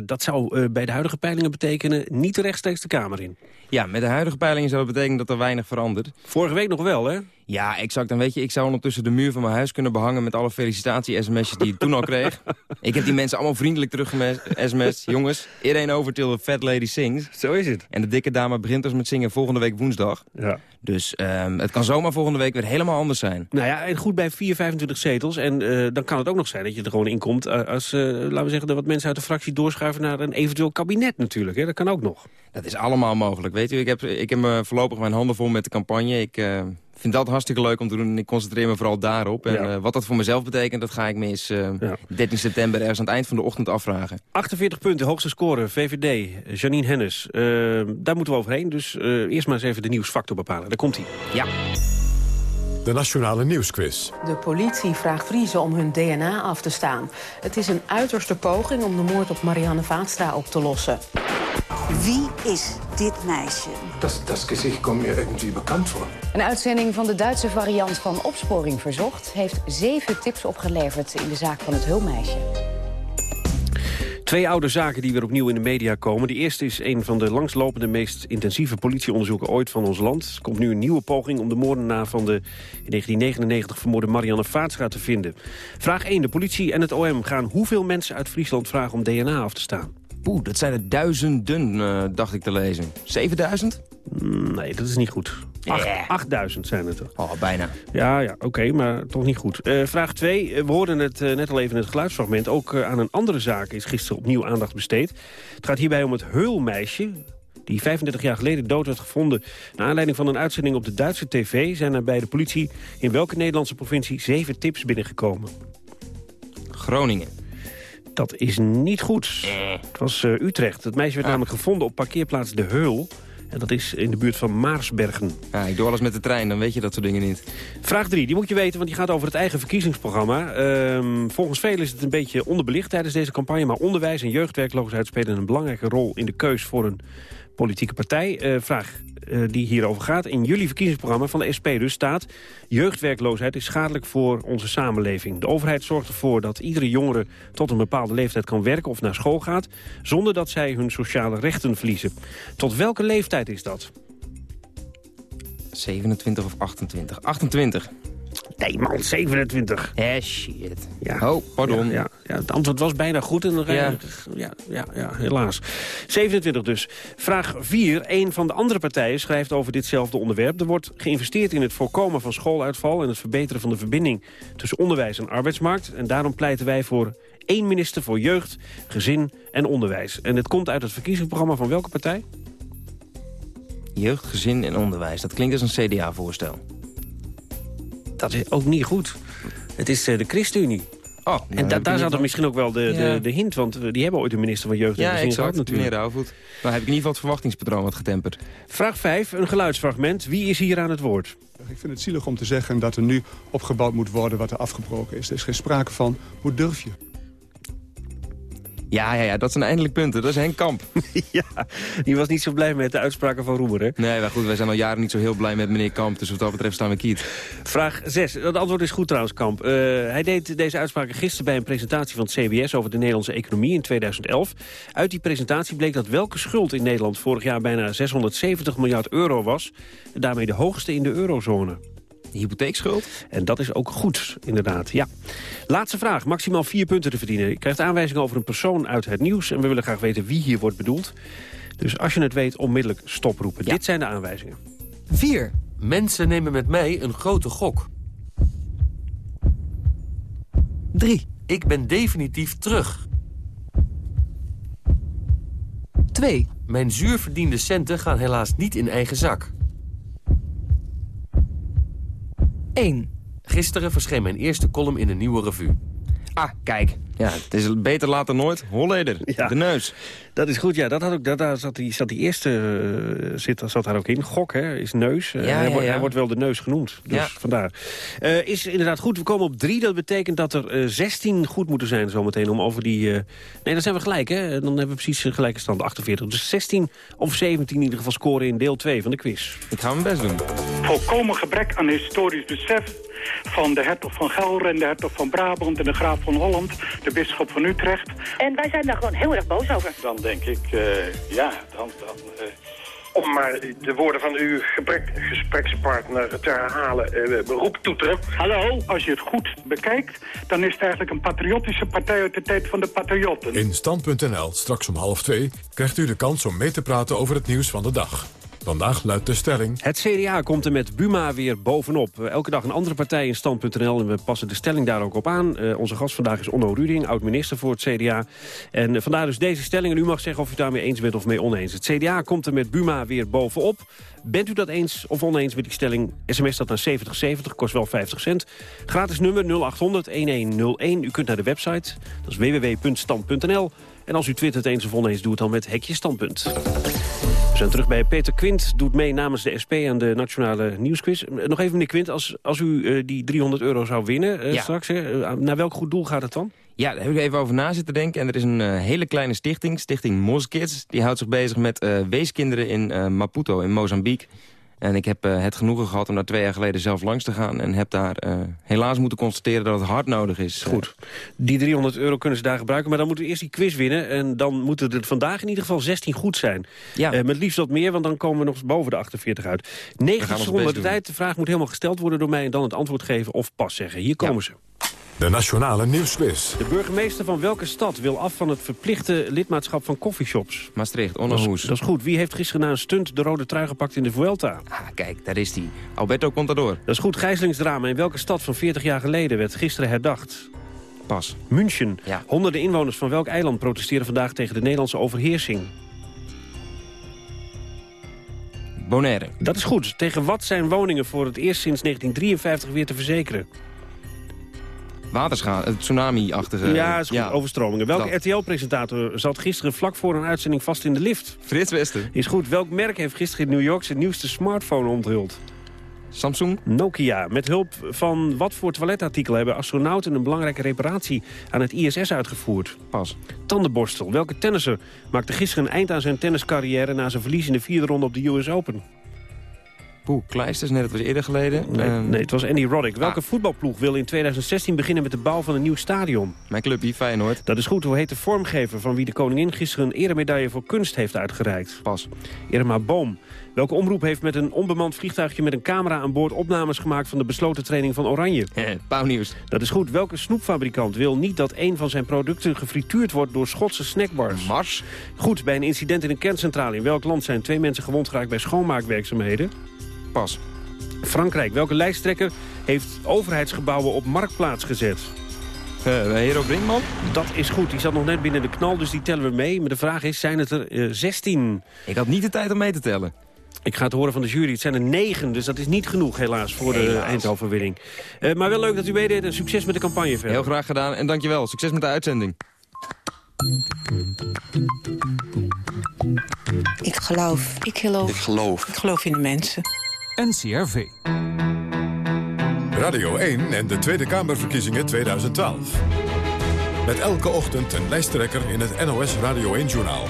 Speaker 15: dat zou bij de huidige peilingen betekenen niet rechtstreeks de Kamer in.
Speaker 33: Ja, met de huidige peilingen zou dat betekenen dat er weinig verandert.
Speaker 15: Vorige week nog wel, hè?
Speaker 34: Ja, exact. Dan weet je, ik zou ondertussen de muur van mijn huis kunnen behangen... met alle felicitatie-sms'jes die ik toen al kreeg. ik heb die mensen allemaal vriendelijk terug sms Jongens, iedereen over till the fat lady sings.
Speaker 15: Zo is het.
Speaker 34: En de dikke dame begint dus met zingen volgende week woensdag.
Speaker 15: Ja.
Speaker 34: Dus um, het kan zomaar volgende week weer helemaal anders zijn.
Speaker 15: Nou ja, en goed bij 4, 25 zetels. En uh, dan kan het ook nog zijn dat je er gewoon in komt... Uh, als, uh, laten we zeggen, er wat mensen uit de fractie doorschuiven... naar een eventueel kabinet natuurlijk. Hè? Dat kan ook nog.
Speaker 34: Dat is allemaal mogelijk. Weet u, ik heb, ik heb me voorlopig mijn handen vol met de campagne. Ik vind dat hartstikke leuk om te doen. En ik concentreer me vooral daarop. En ja. uh, wat dat voor mezelf betekent, dat ga ik me eens uh, ja. 13 september ergens aan het eind van de ochtend afvragen.
Speaker 15: 48 punten, hoogste score, VVD, Janine Hennis. Uh, daar moeten we overheen, dus eerst maar eens even de nieuwsfactor bepalen. Daar komt hij.
Speaker 34: Ja.
Speaker 1: De Nationale Nieuwsquiz.
Speaker 33: De politie vraagt Friese om hun DNA af te staan. Het is een uiterste poging om de moord op Marianne Vaatstra op te lossen.
Speaker 35: Wie is dit meisje?
Speaker 36: Dat, dat gezicht komt je irgendwie bekend voor.
Speaker 26: Een uitzending van de Duitse variant van Opsporing Verzocht... heeft zeven tips opgeleverd in de zaak van het hulmeisje.
Speaker 15: Twee oude zaken die weer opnieuw in de media komen. De eerste is een van de langslopende, meest intensieve politieonderzoeken ooit van ons land. Er komt nu een nieuwe poging om de moordenaar van de in 1999 vermoorde Marianne Vaatstra te vinden. Vraag 1. De politie en het OM gaan hoeveel mensen uit Friesland vragen om DNA af te staan?
Speaker 34: Poeh, dat zijn er duizenden, uh, dacht ik te lezen. 7000?
Speaker 15: Nee, dat is niet goed. Acht, yeah. 8000 zijn het er.
Speaker 34: Oh, bijna.
Speaker 15: Ja, ja oké, okay, maar toch niet goed. Uh, vraag 2. We hoorden het uh, net al even in het geluidsfragment. Ook uh, aan een andere zaak is gisteren opnieuw aandacht besteed. Het gaat hierbij om het heulmeisje die 35 jaar geleden dood werd gevonden. Naar aanleiding van een uitzending op de Duitse tv... zijn er bij de politie in welke Nederlandse provincie zeven tips binnengekomen.
Speaker 34: Groningen.
Speaker 15: Dat is niet goed. Het was Utrecht. Het meisje werd ah. namelijk gevonden op parkeerplaats De Heul. En dat is in de buurt van Maarsbergen.
Speaker 34: Ja, ik doe alles met de trein, dan weet je dat soort dingen niet.
Speaker 15: Vraag 3, die moet je weten, want die gaat over het eigen verkiezingsprogramma. Um, volgens velen is het een beetje onderbelicht tijdens deze campagne... maar onderwijs en jeugdwerkloosheid spelen een belangrijke rol... in de keus voor een politieke partij. Uh, vraag uh, die hierover gaat. In jullie verkiezingsprogramma van de SP dus staat... jeugdwerkloosheid is schadelijk voor onze samenleving. De overheid zorgt ervoor dat iedere jongere tot een bepaalde leeftijd kan werken of naar school gaat... zonder dat zij hun sociale rechten verliezen. Tot welke leeftijd is dat?
Speaker 34: 27 of 28? 28.
Speaker 15: Nee man, 27.
Speaker 34: Eh, shit.
Speaker 15: Ja.
Speaker 34: Oh, pardon.
Speaker 15: Ja, ja, ja, het antwoord was bijna goed. En dan ja. Ja, ja, ja, helaas. 27 dus. Vraag 4. Een van de andere partijen schrijft over ditzelfde onderwerp. Er wordt geïnvesteerd in het voorkomen van schooluitval... en het verbeteren van de verbinding tussen onderwijs en arbeidsmarkt. En daarom pleiten wij voor één minister voor jeugd, gezin en onderwijs. En het komt uit het verkiezingsprogramma van welke partij?
Speaker 34: Jeugd, gezin en onderwijs. Dat klinkt als een CDA-voorstel
Speaker 15: dat is ook niet goed. Het is uh, de ChristenUnie.
Speaker 34: Oh,
Speaker 15: en da daar zat er misschien ook wel de, ja. de, de, hint, want die hebben ooit een minister van Jeugd en
Speaker 34: ja,
Speaker 15: Gezin
Speaker 34: gehad
Speaker 15: natuurlijk.
Speaker 34: meneer Rauwvoet. Nou heb ik in ieder geval het verwachtingspatroon wat getemperd.
Speaker 15: Vraag 5, een geluidsfragment. Wie is hier aan het woord?
Speaker 37: Ik vind het zielig om te zeggen dat er nu opgebouwd moet worden wat er afgebroken is. Er is geen sprake van, hoe durf je?
Speaker 34: Ja, ja, ja, dat zijn eindelijk punten. Dat is Henk Kamp.
Speaker 15: ja, die was niet zo blij met de uitspraken van Roemer, hè?
Speaker 34: Nee, maar goed, wij zijn al jaren niet zo heel blij met meneer Kamp. Dus wat dat betreft staan we kiet.
Speaker 15: Vraag 6. Dat antwoord is goed trouwens, Kamp. Uh, hij deed deze uitspraken gisteren bij een presentatie van het CBS... over de Nederlandse economie in 2011. Uit die presentatie bleek dat welke schuld in Nederland... vorig jaar bijna 670 miljard euro was. En daarmee de hoogste in de eurozone.
Speaker 34: Hypotheekschuld?
Speaker 15: En dat is ook goed, inderdaad, ja. Laatste vraag, maximaal vier punten te verdienen. Je krijgt aanwijzingen over een persoon uit het nieuws... en we willen graag weten wie hier wordt bedoeld. Dus als je het weet, onmiddellijk stoproepen. Ja. Dit zijn de aanwijzingen.
Speaker 38: 4. Mensen nemen met mij een grote gok. 3. Ik ben definitief terug. 2. Mijn zuur verdiende centen gaan helaas niet in eigen zak. 1. Gisteren verscheen mijn eerste column in een nieuwe revue.
Speaker 34: Ah, kijk. Ja, het is beter later nooit. Holleder, ja. de neus.
Speaker 15: Dat is goed, ja. Dat had ook, dat, daar zat die, zat die eerste uh, zit, zat daar ook in. Gok, hè, is neus. Uh,
Speaker 34: ja,
Speaker 15: hij,
Speaker 34: ja,
Speaker 15: hij, wordt wel de neus genoemd. Dus vandaar. Uh, is inderdaad goed. We komen op drie. Dat betekent dat er 16 goed moeten zijn zometeen om over die... Nee, dan zijn we gelijk, hè. Dan hebben we precies een gelijke stand, 48. Dus 16 of 17 in ieder geval scoren in deel 2 van de quiz.
Speaker 34: Ik ga mijn best doen.
Speaker 39: Volkomen gebrek aan historisch besef van de hertog van Gelre en de hertog van Brabant en de graaf van Holland, de bisschop van Utrecht.
Speaker 40: En wij zijn daar gewoon heel erg boos over.
Speaker 41: Dan denk ik, uh, ja, dan, dan, uh,
Speaker 42: om maar de woorden van uw gebrek, gesprekspartner te herhalen, uh, beroep toeteren.
Speaker 39: Hallo, als je het goed bekijkt, dan is het eigenlijk een patriotische partij uit de tijd van de patriotten.
Speaker 1: In Stand.nl, straks om half twee, krijgt u de kans om mee te praten over het nieuws van de dag. Vandaag luidt de stelling...
Speaker 15: Het CDA komt er met Buma weer bovenop. Elke dag een andere partij in stand.nl en we passen de stelling daar ook op aan. Uh, onze gast vandaag is Onno Ruding, oud-minister voor het CDA. En uh, vandaar dus deze stelling. En u mag zeggen of u daarmee eens bent of mee oneens. Het CDA komt er met Buma weer bovenop. Bent u dat eens of oneens met die stelling? SMS dat naar 7070, kost wel 50 cent. Gratis nummer 0800-1101. U kunt naar de website, dat is www.stand.nl. En als u twittert eens of oneens, doe het dan met Hekje Standpunt. Zijn terug bij Peter Quint, doet mee namens de SP aan de Nationale Nieuwsquiz. Nog even meneer Quint, als, als u uh, die 300 euro zou winnen uh, ja. straks, hè, naar welk goed doel gaat het dan?
Speaker 34: Ja, daar heb ik even over na zitten denken. En er is een hele kleine stichting, Stichting Moskids. Die houdt zich bezig met weeskinderen in Maputo in Mozambique. En ik heb uh, het genoegen gehad om daar twee jaar geleden zelf langs te gaan. En heb daar uh, helaas moeten constateren dat het hard nodig is.
Speaker 15: Goed. Die 300 euro kunnen ze daar gebruiken. Maar dan moeten we eerst die quiz winnen. En dan moeten er vandaag in ieder geval 16 goed zijn.
Speaker 34: Ja.
Speaker 15: Uh, met liefst wat meer, want dan komen we nog boven de 48 uit. 90 seconden de tijd. De vraag moet helemaal gesteld worden door mij. En dan het antwoord geven of pas zeggen. Hier komen ja. ze.
Speaker 1: De Nationale Nieuwsquiz.
Speaker 15: De burgemeester van welke stad wil af van het verplichte lidmaatschap van coffeeshops?
Speaker 34: Maastricht, Onnohoes.
Speaker 15: Dat is goed. Wie heeft gisteren na een stunt de rode trui gepakt in de Vuelta?
Speaker 34: Ah, kijk, daar is hij. Alberto Contador.
Speaker 15: Dat is goed. Gijzelingsdrama in welke stad van 40 jaar geleden werd gisteren herdacht?
Speaker 34: Pas.
Speaker 15: München.
Speaker 34: Ja.
Speaker 15: Honderden inwoners van welk eiland protesteren vandaag tegen de Nederlandse overheersing?
Speaker 34: Bonaire.
Speaker 15: Dat is goed. Tegen wat zijn woningen voor het eerst sinds 1953 weer te verzekeren?
Speaker 34: Waterschade, tsunami-achtige...
Speaker 15: Ja, is goed, ja, overstromingen. Welke RTL-presentator zat gisteren vlak voor een uitzending vast in de lift?
Speaker 34: Frits Wester.
Speaker 15: Is goed. Welk merk heeft gisteren in New York zijn nieuwste smartphone onthuld?
Speaker 34: Samsung?
Speaker 15: Nokia. Met hulp van wat voor toiletartikel hebben astronauten een belangrijke reparatie aan het ISS uitgevoerd?
Speaker 34: Pas.
Speaker 15: Tandenborstel. Welke tennisser maakte gisteren een eind aan zijn tenniscarrière na zijn verlies in de vierde ronde op de US Open?
Speaker 34: Poeh, Kleisters, net, dat was eerder geleden.
Speaker 15: Nee, uh, nee het was Andy Roddick. Welke ah. voetbalploeg wil in 2016 beginnen met de bouw van een nieuw stadion?
Speaker 34: Mijn clubje, Feyenoord.
Speaker 15: Dat is goed. Hoe heet de vormgever van wie de koningin gisteren een eremedaille voor kunst heeft uitgereikt?
Speaker 34: Pas.
Speaker 15: Irma Boom. Welke omroep heeft met een onbemand vliegtuigje met een camera aan boord opnames gemaakt van de besloten training van Oranje?
Speaker 34: Eh, Pauwnieuws.
Speaker 15: Dat is goed. Welke snoepfabrikant wil niet dat een van zijn producten gefrituurd wordt door Schotse snackbars?
Speaker 34: Mars.
Speaker 15: Goed. Bij een incident in een kerncentrale in welk land zijn twee mensen gewond geraakt bij schoonmaakwerkzaamheden?
Speaker 34: Pas.
Speaker 15: Frankrijk. Welke lijsttrekker heeft overheidsgebouwen op marktplaats gezet?
Speaker 34: Uh, Hero Brinkman?
Speaker 15: Dat is goed. Die zat nog net binnen de knal, dus die tellen we mee. Maar de vraag is, zijn het er uh, 16?
Speaker 34: Ik had niet de tijd om mee te tellen.
Speaker 15: Ik ga het horen van de jury. Het zijn er negen, dus dat is niet genoeg helaas voor helaas. de eindoverwinning. Uh, maar wel leuk dat u meedeed en succes met de campagne verder.
Speaker 34: Heel graag gedaan en dankjewel. Succes met de uitzending.
Speaker 43: Ik geloof. Ik geloof.
Speaker 44: Ik geloof.
Speaker 43: Ik geloof in de mensen.
Speaker 38: NCRV.
Speaker 1: Radio 1 en de Tweede Kamerverkiezingen 2012. Met elke ochtend een lijsttrekker in het NOS Radio 1-journaal.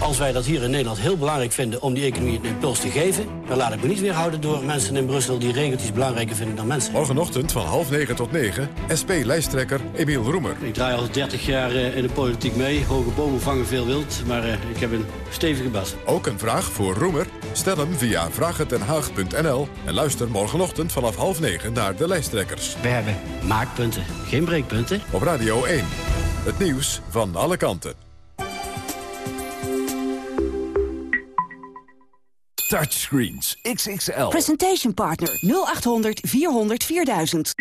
Speaker 45: Als wij dat hier in Nederland heel belangrijk vinden om die economie een impuls te geven... dan laat ik me niet weerhouden door mensen in Brussel die regeltjes belangrijker vinden dan mensen.
Speaker 1: Morgenochtend van half negen tot negen, SP-lijsttrekker Emiel Roemer.
Speaker 45: Ik draai al 30 jaar in de politiek mee. Hoge bomen vangen veel wild, maar uh, ik heb een stevige bas.
Speaker 1: Ook een vraag voor Roemer? Stel hem via vragentenhaag.nl en luister morgenochtend vanaf half negen naar de lijsttrekkers.
Speaker 45: We hebben maakpunten, geen breekpunten.
Speaker 1: Op Radio 1, het nieuws van alle kanten.
Speaker 38: Touchscreens XXL.
Speaker 46: Presentation Partner 0800 400 4000.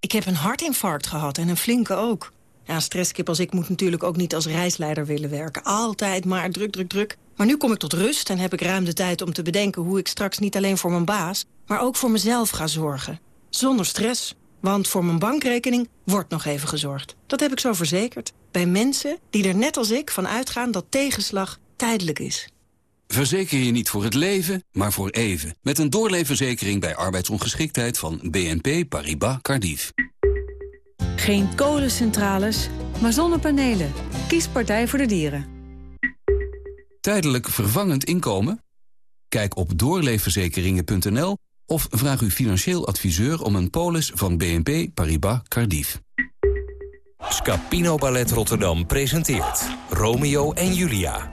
Speaker 47: Ik heb een hartinfarct gehad en een flinke ook. Ja, stresskip als ik moet natuurlijk ook niet als reisleider willen werken. Altijd maar druk, druk, druk. Maar nu kom ik tot rust en heb ik ruim de tijd om te bedenken... hoe ik straks niet alleen voor mijn baas, maar ook voor mezelf ga zorgen. Zonder stress, want voor mijn bankrekening wordt nog even gezorgd. Dat heb ik zo verzekerd. Bij mensen die er net als ik van uitgaan dat tegenslag tijdelijk is.
Speaker 38: Verzeker je niet voor het leven, maar voor even. Met een doorleefverzekering bij arbeidsongeschiktheid van BNP Paribas Cardiff.
Speaker 48: Geen kolencentrales, maar zonnepanelen. Kies Partij voor de Dieren.
Speaker 38: Tijdelijk vervangend inkomen? Kijk op doorleefverzekeringen.nl of vraag uw financieel adviseur om een polis van BNP Paribas Cardiff.
Speaker 49: Scapino Ballet Rotterdam presenteert Romeo en Julia.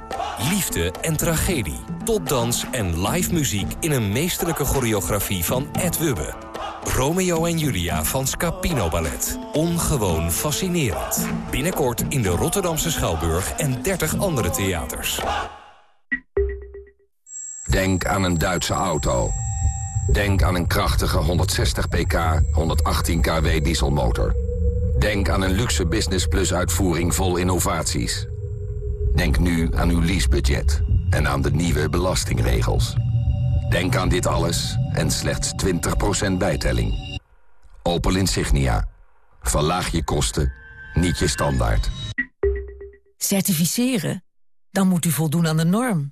Speaker 2: Liefde en tragedie, topdans en live muziek... in een meesterlijke choreografie van Ed Wubbe. Romeo en Julia van Scapino Ballet. Ongewoon fascinerend. Binnenkort in de Rotterdamse Schouwburg en 30 andere theaters.
Speaker 50: Denk aan een Duitse auto. Denk aan een krachtige 160 pk, 118 kW dieselmotor. Denk aan een luxe Business Plus uitvoering vol innovaties. Denk nu aan uw leasebudget en aan de nieuwe belastingregels. Denk aan dit alles en slechts 20% bijtelling. Opel Insignia. Verlaag je kosten, niet je standaard.
Speaker 51: Certificeren? Dan moet u voldoen aan de norm.